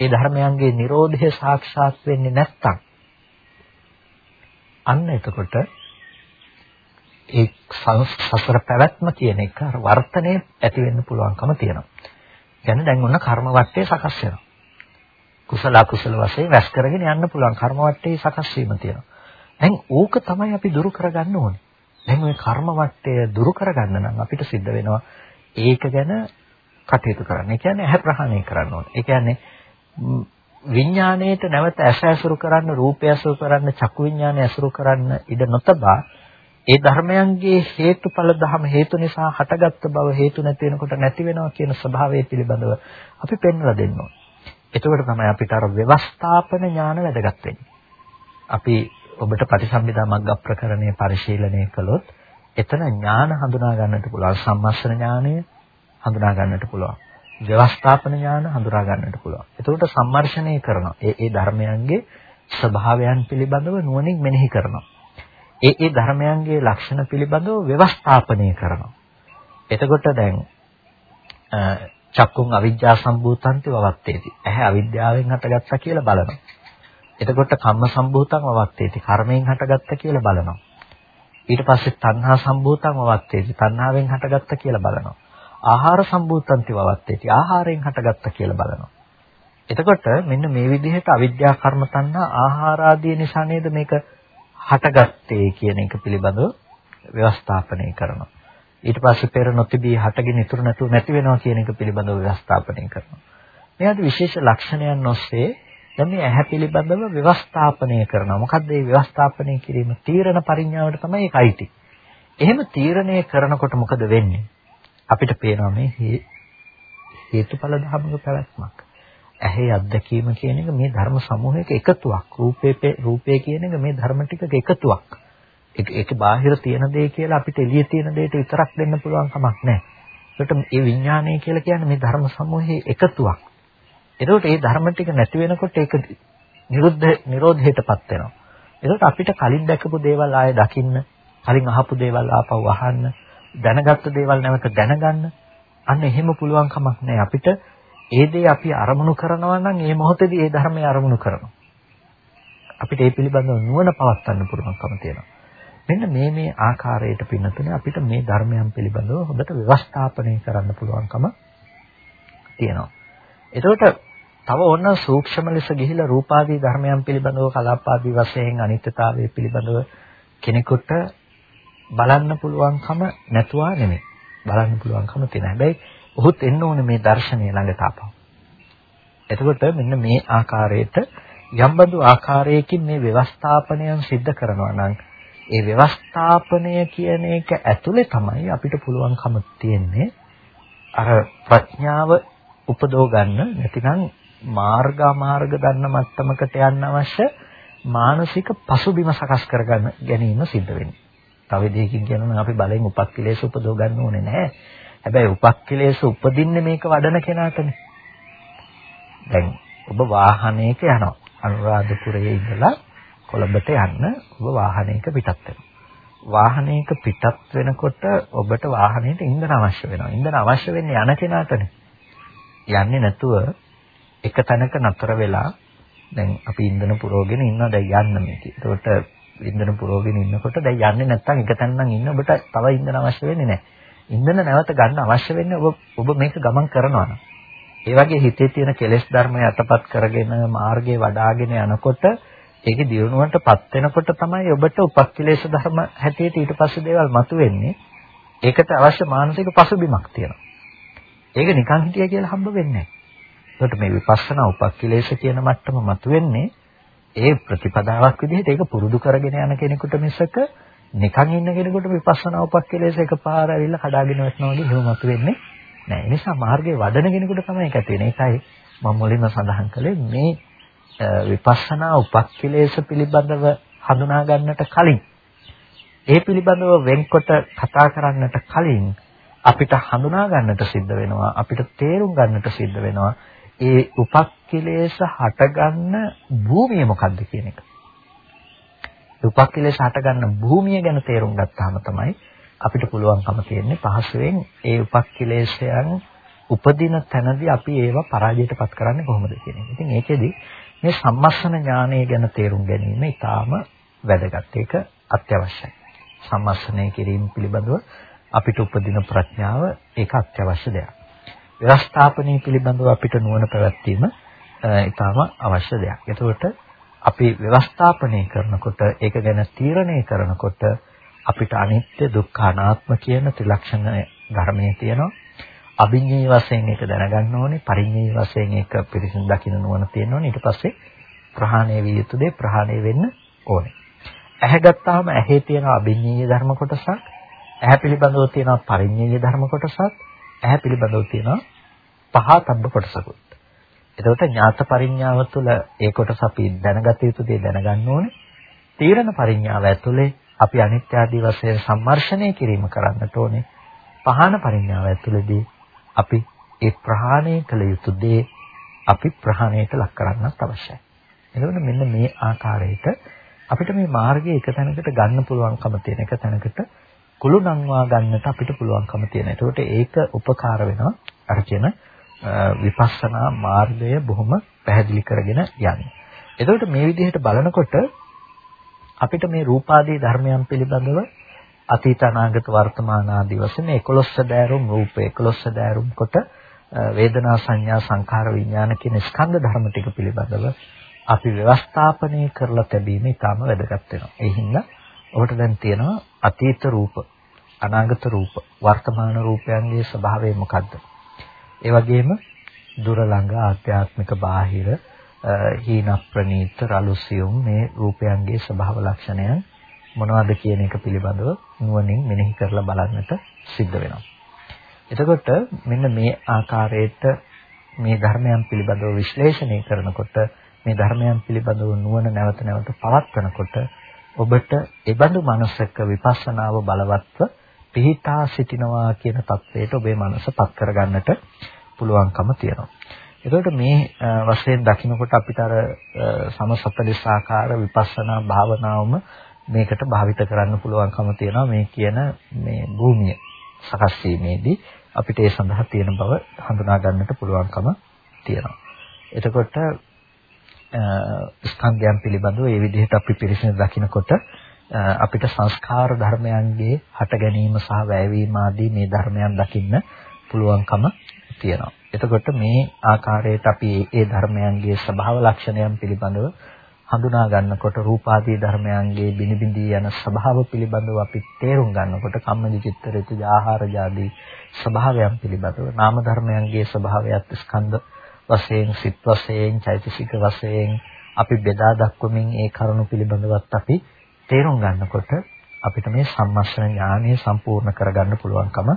ඒ ධර්මයන්ගේ Nirodhe සාක්ෂාත් වෙන්නේ නැත්තම් අන්න එතකොට ඒ සසර පැවැත්ම කියන එක වර්තනේ ඇති වෙන්න පුළුවන්කම තියෙනවා. කියන්නේ දැන් ඔන්න කර්ම වටේ සකස් වෙනවා. කුසල අකුසල වශයෙන් වැස් කරගෙන යන්න පුළුවන් කර්ම වටේ සකස් වීම තියෙනවා. දැන් ඕක තමයි අපි දුරු කරගන්න ඕනේ. දැන් ওই කර්ම වටය දුරු කරගන්න නම් අපිට සිද්ධ වෙනවා ඒක ගැන කටයුතු කරන්න. ඒ කියන්නේ ඇහැ ප්‍රහාණය කරන්න ඕනේ. ඒ කියන්නේ විඥාණයට නැවත ඇස ඇසුරු කරන්න, රූපය ඇසුරු කරන්න, චක්කු විඥානය ඇසුරු කරන්න ඉඩ නොතබා ඒ ධර්මයන්ගේ හේතුඵල ධම හේතු නිසා හටගත්ත බව හේතු නැති වෙනකොට නැති වෙනවා කියන ස්වභාවය පිළිබඳව අපි පෙන්වලා දෙන්න ඕනේ. එතකොට තමයි අපිට අර ව්‍යවස්ථාපන ඥාන වැදගත් වෙන්නේ. අපි ඔබට පටිසම්භිදා මග්ග ප්‍රකරණය පරිශීලනය කළොත් එතන ඥාන හඳුනා ගන්නට පුළුවන් සම්මස්සන ඥානය හඳුනා ගන්නට පුළුවන්. ව්‍යවස්ථාපන ඥාන හඳුනා ගන්නට පුළුවන්. එතකොට සම්මර්ෂණය කරනවා. ඒ ඒ ධර්මයන්ගේ ස්වභාවයන් පිළිබඳව නුවණින් මෙනෙහි කරනවා. ඒ ඒ ධර්මයන්ගේ ලක්ෂණ පිළිබඳව ව්‍යවස්ථාපනය කරනවා. එතකොට දැන් චක්කුන් අවිජ්ජා සම්භූතන්ති වවත්තේති. ඇහැ අවිද්‍යාවෙන් හටගත්තා කියලා බලනවා. එතකොට කම්ම සම්භූතං වවත්තේති. කර්මයෙන් හටගත්තා කියලා බලනවා. ඊට පස්සේ තණ්හා සම්භූතං වවත්තේති. තණ්හාවෙන් හටගත්තා කියලා බලනවා. ආහාර සම්භූතන්ති වවත්තේති. ආහාරයෙන් හටගත්තා කියලා බලනවා. එතකොට මෙන්න මේ විදිහට අවිද්‍යා කර්ම තණ්හා ආහාර ආදී නිසා නේද මේක හටගත්තේ කියන එක පිළිබඳව ව්‍යවස්ථාපනය කරනවා. ඊට පස්සේ පෙර නොතිබී හටගෙන ඉතුරු නැතුව නැති වෙනවා කියන එක පිළිබඳව ව්‍යවස්ථාපනය කරනවා. මේ ආදී විශේෂ ලක්ෂණයන් ඔස්සේ දැන් මේ ඇහැ පිළිබඳව ව්‍යවස්ථාපනය කරනවා. මොකද්ද මේ ව්‍යවස්ථාපනය කිරීම? තීරණ පරිඥාවට තමයි ඒක අයිති. එහෙම තීරණය කරනකොට මොකද වෙන්නේ? අපිට පේනවා මේ හේතුඵල ධර්මක පැවැත්මක්. ඇහි අත්දැකීම කියන එක මේ ධර්ම සමූහයක එකතුවක්. රූපේ රූපේ කියන එක මේ ධර්ම ටිකක එකතුවක්. ඒක ඒක බාහිර තියෙන දේ කියලා අපිට එළියේ තියෙන දෙයට විතරක් දෙන්න පුළුවන් කමක් නැහැ. ඒකට මේ විඥානය කියලා කියන්නේ මේ ධර්ම සමූහයේ එකතුවක්. එතකොට මේ ධර්ම ටික නැති වෙනකොට ඒක නිරුද්ධ නිරෝධයටපත් වෙනවා. එතකොට අපිට කලින් දැකපු දේවල් ආයෙ දකින්න කලින් අහපු දේවල් ආපහු අහන්න, දැනගත්තු දේවල් නැවත දැනගන්න. අන්න එහෙම පුළුවන් කමක් නැහැ අපිට. ඒ දේ අපි අරමුණු කරනවා නම් ඒ මොහොතේදී ඒ ධර්මය අරමුණු කරනවා. අපිට ඒ පිළිබඳව නුවණ පවත්වන්න පුළුවන්කම තියෙනවා. මෙන්න මේ මේ ආකාරයට පින්නතුනේ අපිට මේ ධර්මයන් පිළිබඳව හොඳට ව්‍යවස්ථාපනය කරන්න පුළුවන්කම තියෙනවා. එතකොට තව ඕන සූක්ෂම ලෙස ගිහිලා රූපාදී ධර්මයන් පිළිබඳව කලාපාදී වශයෙන් අනිත්‍යතාවය පිළිබඳව කෙනෙකුට බලන්න පුළුවන්කම නැතුවා නෙමෙයි. බලන්න පුළුවන්කම තියෙන. හැබැයි ඔහුත් එන්න ඕනේ මේ දර්ශනය ළඟට ආපහු. එතකොට මෙන්න මේ ආකාරයට යම්බඳු ආකාරයකින් මේ ව්‍යවස්ථාපනයන් සිද්ධ කරනවා නම් ඒ ව්‍යවස්ථාපනය කියන එක ඇතුලේ තමයි අපිට පුළුවන්කම තියෙන්නේ අර ප්‍රඥාව උපදව ගන්න නැතිනම් මාර්ග අමාර්ග දන්න මට්ටමකට යන්න අවශ්‍ය මානසික පසුබිම සකස් කරගන්න ගැනීම සිද්ධ වෙන්නේ. තව දෙයකින් කියනවා අපි බලෙන් උපක්ඛිලේශ උපදව ගන්න ඕනේ නැහැ. හැබැයි උපක්ඛිලේශ උපදින්නේ මේක වඩන කෙනාටනේ. දැන් ඔබ වාහනයක යනවා. අනුරාධපුරයේ ඉඳලා කොළඹට යන්න ඔබ වාහනයක පිටත් වෙනවා. වාහනයක පිටත් වෙනකොට ඔබට වාහනයට ඉන්ධන අවශ්‍ය වෙනවා. ඉන්ධන අවශ්‍ය වෙන්නේ යන කෙනාටනේ. යන්නේ නැතුව එක තැනක නතර වෙලා දැන් අපි ඉන්ධන පුරවගෙන ඉන්නවා දැන් යන්න මේක. ඒකට ඉන්ධන පුරවගෙන ඉන්නකොට දැන් යන්නේ නැත්නම් එක තැන නම් ඉන්න ඔබට තව ඉන්ධන අවශ්‍ය වෙන්නේ නැහැ. ඉන්ධන නැවත ගන්න අවශ්‍ය වෙන්නේ ඔබ ඔබ මේක ගමන් කරනවා නම්. ඒ වගේ හිතේ තියෙන කෙලෙස් ධර්ම යටපත් කරගෙන මාර්ගේ වඩාගෙන යනකොට ඒකේ දියුණුවටපත් වෙනකොට තමයි ඔබට උපක්ඛිලේශ ධර්ම හැටියට ඊට පස්සේ දේවල් මතුවෙන්නේ. ඒකට අවශ්‍ය මානසික පසුබිමක් තියෙනවා. ඒක නිකන් හිටියා කියලා හම්බ වෙන්නේ නැහැ. එතකොට මේ විපස්සනා උපක්ඛිලේශ කියන මට්ටම මතුවෙන්නේ ඒ ප්‍රතිපදාවක් විදිහට ඒක පුරුදු කරගෙන යන කෙනෙකුට මිසක නිකන් ඉන්න කෙනෙකුට විපස්සනා උපක්ඛිලේශ එකපාර ඇවිල්ලා කඩාගෙන වැටෙනවා වගේ එහෙම මතුවෙන්නේ නැහැ. ඒ නිසා මාර්ගයේ වඩන කෙනෙකුට තමයි ඒක ඇති වෙන්නේ. ඒකයි මම මුලින්ම සඳහන් කළේ මේ විපස්සනා උපක්ඛිලේශ පිළිබඳව හඳුනා ගන්නට කලින් ඒ පිළිබඳව වෙන්කොට කතා කරන්නට කලින් අපිට හඳුනා ගන්නට සිද්ධ වෙනවා අපිට තේරුම් ගන්නට සිද්ධ වෙනවා ඒ උපක්ඛිලේශ හටගන්න භූමිය මොකක්ද කියන එක. උපක්ඛිලේශ හටගන්න භූමිය ගැන තේරුම් ගත්තාම තමයි අපිට පුළුවන්කම තියෙන්නේ පහසුවෙන් ඒ උපක්ඛිලේශයන් උපදින තැනදී අපි ඒවා පරාජයටපත් කරන්නේ කොහොමද කියන එක. ඉතින් ඒකෙදි මේ සම්මස්සන ඥානය ගැන තේරුම් ගැනීම ඉතාම වැදගත්. ඒක අත්‍යවශ්‍යයි. සම්මස්සනය කිරීම පිළිබඳව අපිට උපදින ප්‍රඥාව ඒක අත්‍යවශ්‍ය දෙයක්. ව්‍යවස්ථාපනය පිළිබඳව අපිට නුවණ පැවැත්වීම ඉතාම අවශ්‍ය දෙයක්. එතකොට අපි ව්‍යවස්ථාපනය කරනකොට ඒක ගැන තීරණය කරනකොට අපිට අනිත්‍ය දුක්ඛ අනාත්ම කියන ත්‍රිලක්ෂණ ධර්මයේ තියෙනවා. අභිඤ්ඤේ වශයෙන් ඒක දැනගන්න ඕනේ, පරිඤ්ඤේ වශයෙන් ඒක පිරිසිදු දකින්න නුවණ තියෙන්න ඕනේ. ඊට පස්සේ ප්‍රහාණය විය යුතු දේ ප්‍රහාණය වෙන්න ඕනේ. ඇහැ ගත්තාම ඇහි තියෙන අභිඤ්ඤේ ධර්ම කොටසක්, ඇහැ පිළිබඳව තියෙන පරිඤ්ඤේ ධර්ම කොටසක්, ඇහැ පිළිබඳව තියෙන පහතබ්බ කොටසකුත්. එතකොට ඥාත පරිඥාව තුළ ඒ කොටස අපි දැනගත යුතු දේ දැනගන්න ඕනේ. තීරණ පරිඥාව ඇතුලේ අපි අනිත්‍ය ආදී වශයෙන් සම්මර්ෂණය කිරීම කරන්නට ඕනේ. පහන පරිඥාව ඇතුළේදී අපි ඒ ප්‍රහාණය කළ යුතු දේ අපි ප්‍රහාණයට ලක් කරන්නත් අවශ්‍යයි. එතකොට මෙන්න මේ ආකාරයට අපිට මේ මාර්ගයේ එක තැනකට ගන්න පුළුවන්කම තියෙන එක තැනකට කුළු නංවා ගන්නට අපිට පුළුවන්කම තියෙන. ඒකට ඒක උපකාර වෙනවා අර කියන විපස්සනා මාර්ගය බොහොම පැහැදිලි කරගෙන යන්නේ. එතකොට මේ විදිහට බලනකොට අපිට මේ රූපාදී ධර්මයන් පිළිබඳව අතීත අනාගත වර්තමාන ආදී වශයෙන් 11 දෑරුම් රූප 11 දෑරුම් කොට වේදනා සංඥා සංඛාර විඥාන කියන ස්කන්ධ ධර්ම ටික පිළිබඳව අපි ව්‍යවස්ථාපනය කරලා තිබීම ඉතාම වැදගත් වෙනවා. ඒ හින්දා ඔබට දැන් තියෙනවා අතීත රූප, අනාගත රූප, වර්තමාන රූපයන්ගේ ස්වභාවය මොකද්ද? ඒ වගේම දුර ළඟ ආධ්‍යාත්මික බාහිර හීන ප්‍රනීත රළුසියුම් මේ රූපයන්ගේ ස්වභාව ලක්ෂණයන් මොනවද කියන එක පිළිබඳව නුවණින් මෙනෙහි කරලා බලන්නට සිද්ධ වෙනවා. එතකොට මෙන්න මේ ආකාරයට මේ ධර්මයන් පිළිබඳව විශ්ලේෂණය කරනකොට මේ ධර්මයන් පිළිබඳව නුවණ නැවත නැවත පවත්වනකොට ඔබට ඒබඳු මනසක විපස්සනාව බලවත්ව පිහිටා සිටිනවා කියන தത്വයට ඔබේ මනස පත් කරගන්නට පුළුවන්කම තියෙනවා. එතකොට මේ වශයෙන් දකිනකොට අපිට අර සමසප්පලිස ආකාර විපස්සනා භාවනාවම මේකට භාවිත කරන්න පුළුවන්කම තියෙනවා මේ කියන මේ භූමිය සකස් වීමේදී අපිට ඒ සඳහා තියෙන බව හඳුනා ගන්නට පුළුවන්කම තියෙනවා. එතකොට ස්කන්ධයන් පිළිබඳව මේ විදිහට අපි පිරිසිදු දකිනකොට අපිට සංස්කාර ධර්මයන්ගේ හට ගැනීම සහ වැයවීම ආදී මේ ධර්මයන් දකින්න පුළුවන්කම තියෙනවා. එතකොට මේ ආකාරයට අපි ඒ ධර්මයන්ගේ ස්වභාව ලක්ෂණයන් පිළිබඳව හඳුනා ගන්නකොට රූපාදී ධර්මයන්ගේ බිනිබිඳී යන ස්වභාව පිළිබඳව අපි තේරුම් ගන්නකොට කම්මජ චිත්ත ඍතු ආහාර ආදී ස්වභාවයන් පිළිබඳව නාම ධර්මයන්ගේ ස්වභාවයත් ස්කන්ධ වශයෙන් සිත් වශයෙන් චෛතසික වශයෙන් අපි බෙදා දක්වමින් ඒ කරුණු පිළිබඳවත් අපි තේරුම් ගන්නකොට අපිට මේ සම්මස්න ඥානය සම්පූර්ණ කරගන්න පුළුවන්කම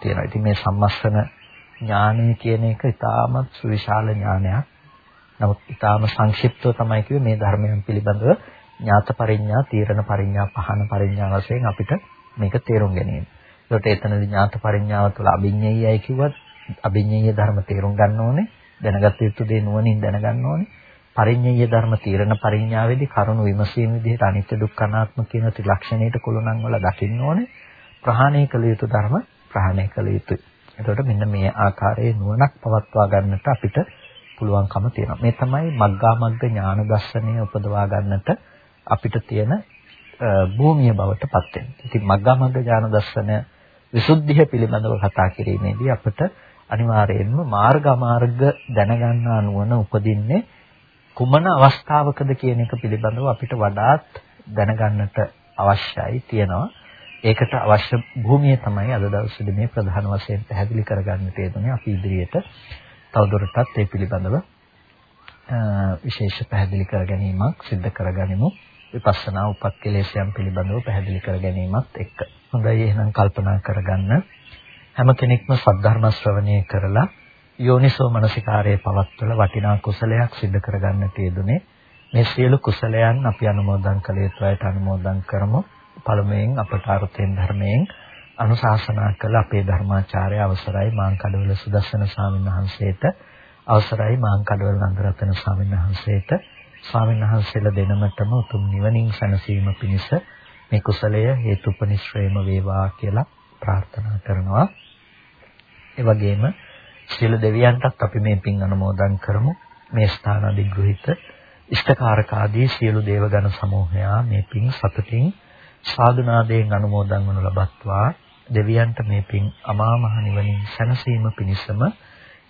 තියෙනවා. ඉතින් මේ සම්මස්න ඥානය කියන එක ඉතාමත් සුවිශාල ඥානයක්. නමුත් ඊටාම සංක්ෂිප්තව තමයි කිව්වේ මේ ධර්මයන් පිළිබඳව ඥාත පරිඥා, තීරණ පරිඥා, පහන පරිඥා වශයෙන් අපිට මේක තේරුම් ගැනීම. ඒකට එතනදී ඥාත පරිඥාව තුළ අභිඤ්ඤයයි කිව්වත් අභිඤ්ඤය ධර්ම තේරුම් ගන්න ඕනේ. දැනගත යුතු දේ නුවණින් දැනගන්න ඕනේ. පරිඤ්ඤය ධර්ම තීරණ පරිඥාවේදී කරුණු විමසීම විදිහට අනිත්‍ය දුක්ඛ අනාත්ම කියන ත්‍රිලක්ෂණයට කුළුණන් වල දකින්න ඕනේ. ප්‍රහාණය කළ යුතු ධර්ම ප්‍රහාණය කළ යුතුයි. එතකොට මෙන්න මේ ආකාරයේ නුවණක් පවත්වා ගන්නට අපිට පුළුවන්කම තියෙනවා. මේ තමයි මග්ගා මග්ග ඥාන දර්ශනය උපදවා ගන්නට අපිට තියෙන භූමිය බවට පත් වෙන්නේ. ඉතින් මග්ගා මග්ග ඥාන දර්ශන විසුද්ධිය පිළිබඳව කතා කිරීමේදී අපිට අනිවාර්යයෙන්ම මාර්ග අමාර්ග දැනගන්නා නුවණ උපදින්නේ කුමන අවස්ථාවකද කියන එක පිළිබඳව අපිට වඩාත් දැනගන්නට අවශ්‍යයි තියෙනවා. ඒකට අවශ්‍ය භූමිය තමයි අද දවසේදී මේ ප්‍රධාන වශයෙන් පැහැදිලි කරගන්නට යෙදුනේ අපි ඉදිරියට තවදුරටත් ඒ පිළිබඳව විශේෂ පැහැදිලි කර ගැනීමක් සිදු කරගනිමු. විපස්සනා උපක්ලේශයන් පිළිබඳව පැහැදිලි කර ගැනීමත් එක්ක. හොඳයි එහෙනම් කල්පනා කරගන්න හැම කෙනෙක්ම සද්ධර්ම ශ්‍රවණය කරලා යෝනිසෝ මනසිකාරයේ පවත්වල වටිනා කුසලයක් සිදු කරගන්නට යෙදුනේ. මේ සියලු කුසලයන් අපි අනුමෝදන් කළ යුතුයිට අනුමෝදන් කරමු. පළමුවෙන් අපට අර්ථයෙන් ධර්මයෙන් අනුශාසනා කළ අපේ ධර්මාචාර්ය අවසරයි මාංකඩවල සුදස්සන ස්වාමීන් වහන්සේට අවසරයි මාංකඩවල නන්දරතන ස්වාමීන් වහන්සේට ස්වාමීන් වහන්සේලා දෙනමතම උතුම් නිවනින් සැනසීම පිණිස මේ කුසලය හේතුපනිශ්‍රේම වේවා කියලා ප්‍රාර්ථනා කරනවා. ඒ වගේම සියලු දෙවියන්ටත් අපි මේ පින් අනුමෝදන් කරමු. මේ ස්ථාන අධිග්‍රහිත ඉෂ්ඨකාරක ආදී සියලු දේවගණ සමූහයා මේ පින් සතුටින් සාදුනාදයෙන් අනුමෝදන් වනු ලබත්වා දෙවියන්ට මේ පින් අමා මහ නිවනින් සැනසීම පිණිසම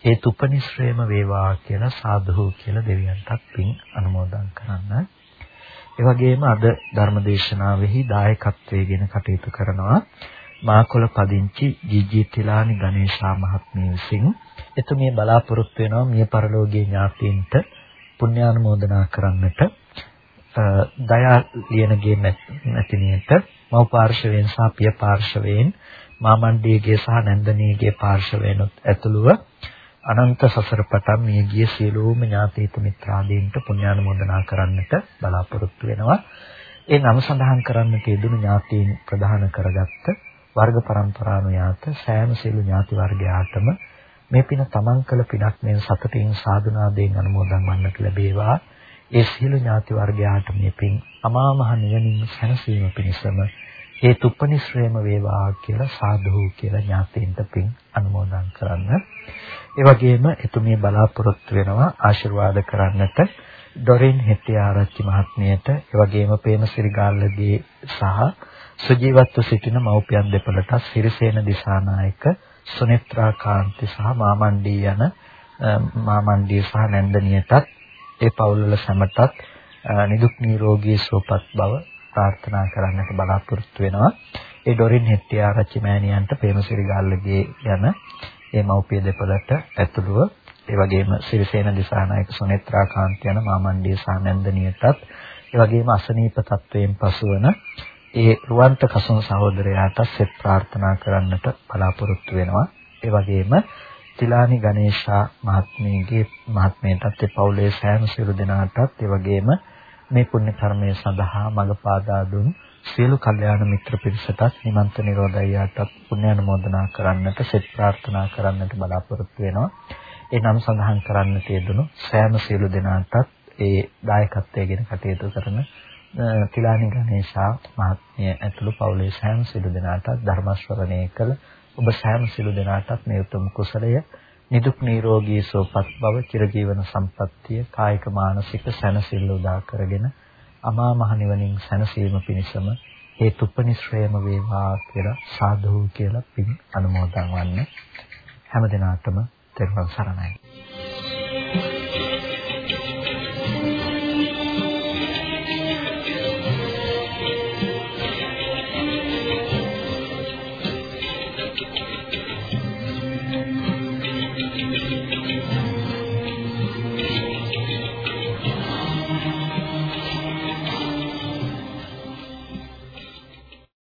හේතුපනිශ්‍රේම වේවා කියලා සාදු කියලා දෙවියන්ටත් පින් අනුමෝදන් කරන්න. ඒ වගේම අද ධර්මදේශනාවෙහි දායකත්වයෙන් කටයුතු කරනවා මාකොළ පදිංචි ජීජී තිලානි ගණේශා මහත්මිය විසින් එතුමිය බලාපොරොත්තු වෙනවා මිය පරලෝකීය ඥාතීන්ට පුණ්‍යානුමෝදනා කරන්නට දයා ලියනගේ නැතිනියට මව් පාර්ශවයෙන් සහ පිය පාර්ශවයෙන් මාමණ්ඩියගේ සහ නැන්දනීගේ පාර්ශවයෙන් ඇතුළුව අනන්ත සසර පටන් මිය ගිය සියලුම ඥාතීත මිත්‍රාදීන්ට පුණ්‍යානුමෝදනා කරන්නට බලාපොරොත්තු වෙනවා. ඒ නම සඳහන් කරන්නට යෙදුණු ඥාතීන් ප්‍රදාන කරගත්ත වර්ග પરම්පරානුයාත සෑම සියලු ඥාති වර්ගයාටම මේ පින තමන් කළ පිනක් මෙන් සතුටින් සාදුනාදයෙන් අනුමෝදන් වන්නට ලැබේවා. ඒ සියලු ඥාති වර්ගයාට මේ පින් අමා මහ නිවනින් සැනසීම පිණිසම හේතුපනිශ්‍රේම වේවා කියලා සාදු කියලා ඥාතීන්ට පින් අනුමෝදන් කරන්න. ඒ වගේම එතුමිය බලාපොරොත්තු වෙනවා ආශිර්වාද කරන්නට ඩොරින් හෙට්ටිආරච්චි මහත්මියට ඒ වගේම ප්‍රේමසිරි ගාල්ලගේ සහ සුජීවත්ව සිටින මව්පියන් දෙපළට සිරිසේන දිසානායක සුනේත්‍රා කාන්ති සහ මාමණ්ඩී යන මාමණ්ඩී සහ නැන්දනියටත් ඒ පවුල්වල සැමටත් නිදුක් නිරෝගී සුවපත් බව ප්‍රාර්ථනා කරන්නට බලාපොරොත්තු වෙනවා. ඒ ඩොරින් හෙට්ටිආරච්චි මෑණියන්ට ප්‍රේමසිරි ගාල්ලගේ යන ඒ මව්පිය දෙපළට ඇතුළුව ඒ වගේම සිරිසේන දිසානායක සුනේත්‍රා කාන්ති යන මාමණ්ඩිය සානන්දනියටත් ඒ වගේම අසනීප තත්වයෙන් පසුවන ඒ රුවන්ත කසුන් සහෝදරයාට සෙත් ප්‍රාර්ථනා කරන්නට බලාපොරොත්තු වෙනවා. ඒ වගේම තිලානි ගණේෂා මහත්මියගේ මහත්මියටත් ඒ පවුලේ සෑම සියලු දෙනාටත් ඒ වගේම මේ පුණ්‍ය කර්මය සඳහා මඟ පාදා දුන් සියලු කල්යාණ මිත්‍ර පිරිසටත් නිමන්ත නිරෝධයයටත් පුණ්‍ය අනුමෝදනා කරන්නට සෙත් ප්‍රාර්ථනා කරන්නට බලාපොරොත්තු වෙනවා. ඒ නම් සඳහන් කරන්නට යෙදුණු සෑම සියලු දෙනාටත් ඒ දායකත්වයෙන් කටයුතු කරන තිලානි ගණේශා මහත්මිය ඇතුළු පවුලේ සෑම සිළු දෙනාටත් ධර්ම ශ්‍රවණය කළ ඔබ සෑම සිළු දෙනාටත් මේ උතුම් කුසලය නිදුක් නිරෝගී සුවපත් බව චිරජීවන සම්පන්නිය කායික මානසික සැනසෙල්ල උදා කරගෙන අමා මහ නිවනින් සැනසීම පිණිසම හේතුපනිශ්‍රයම වේවා කියලා සාදු කියලා පින් අනුමෝදන් වන්න. හැම දිනාටම තෙරුවන් සරණයි.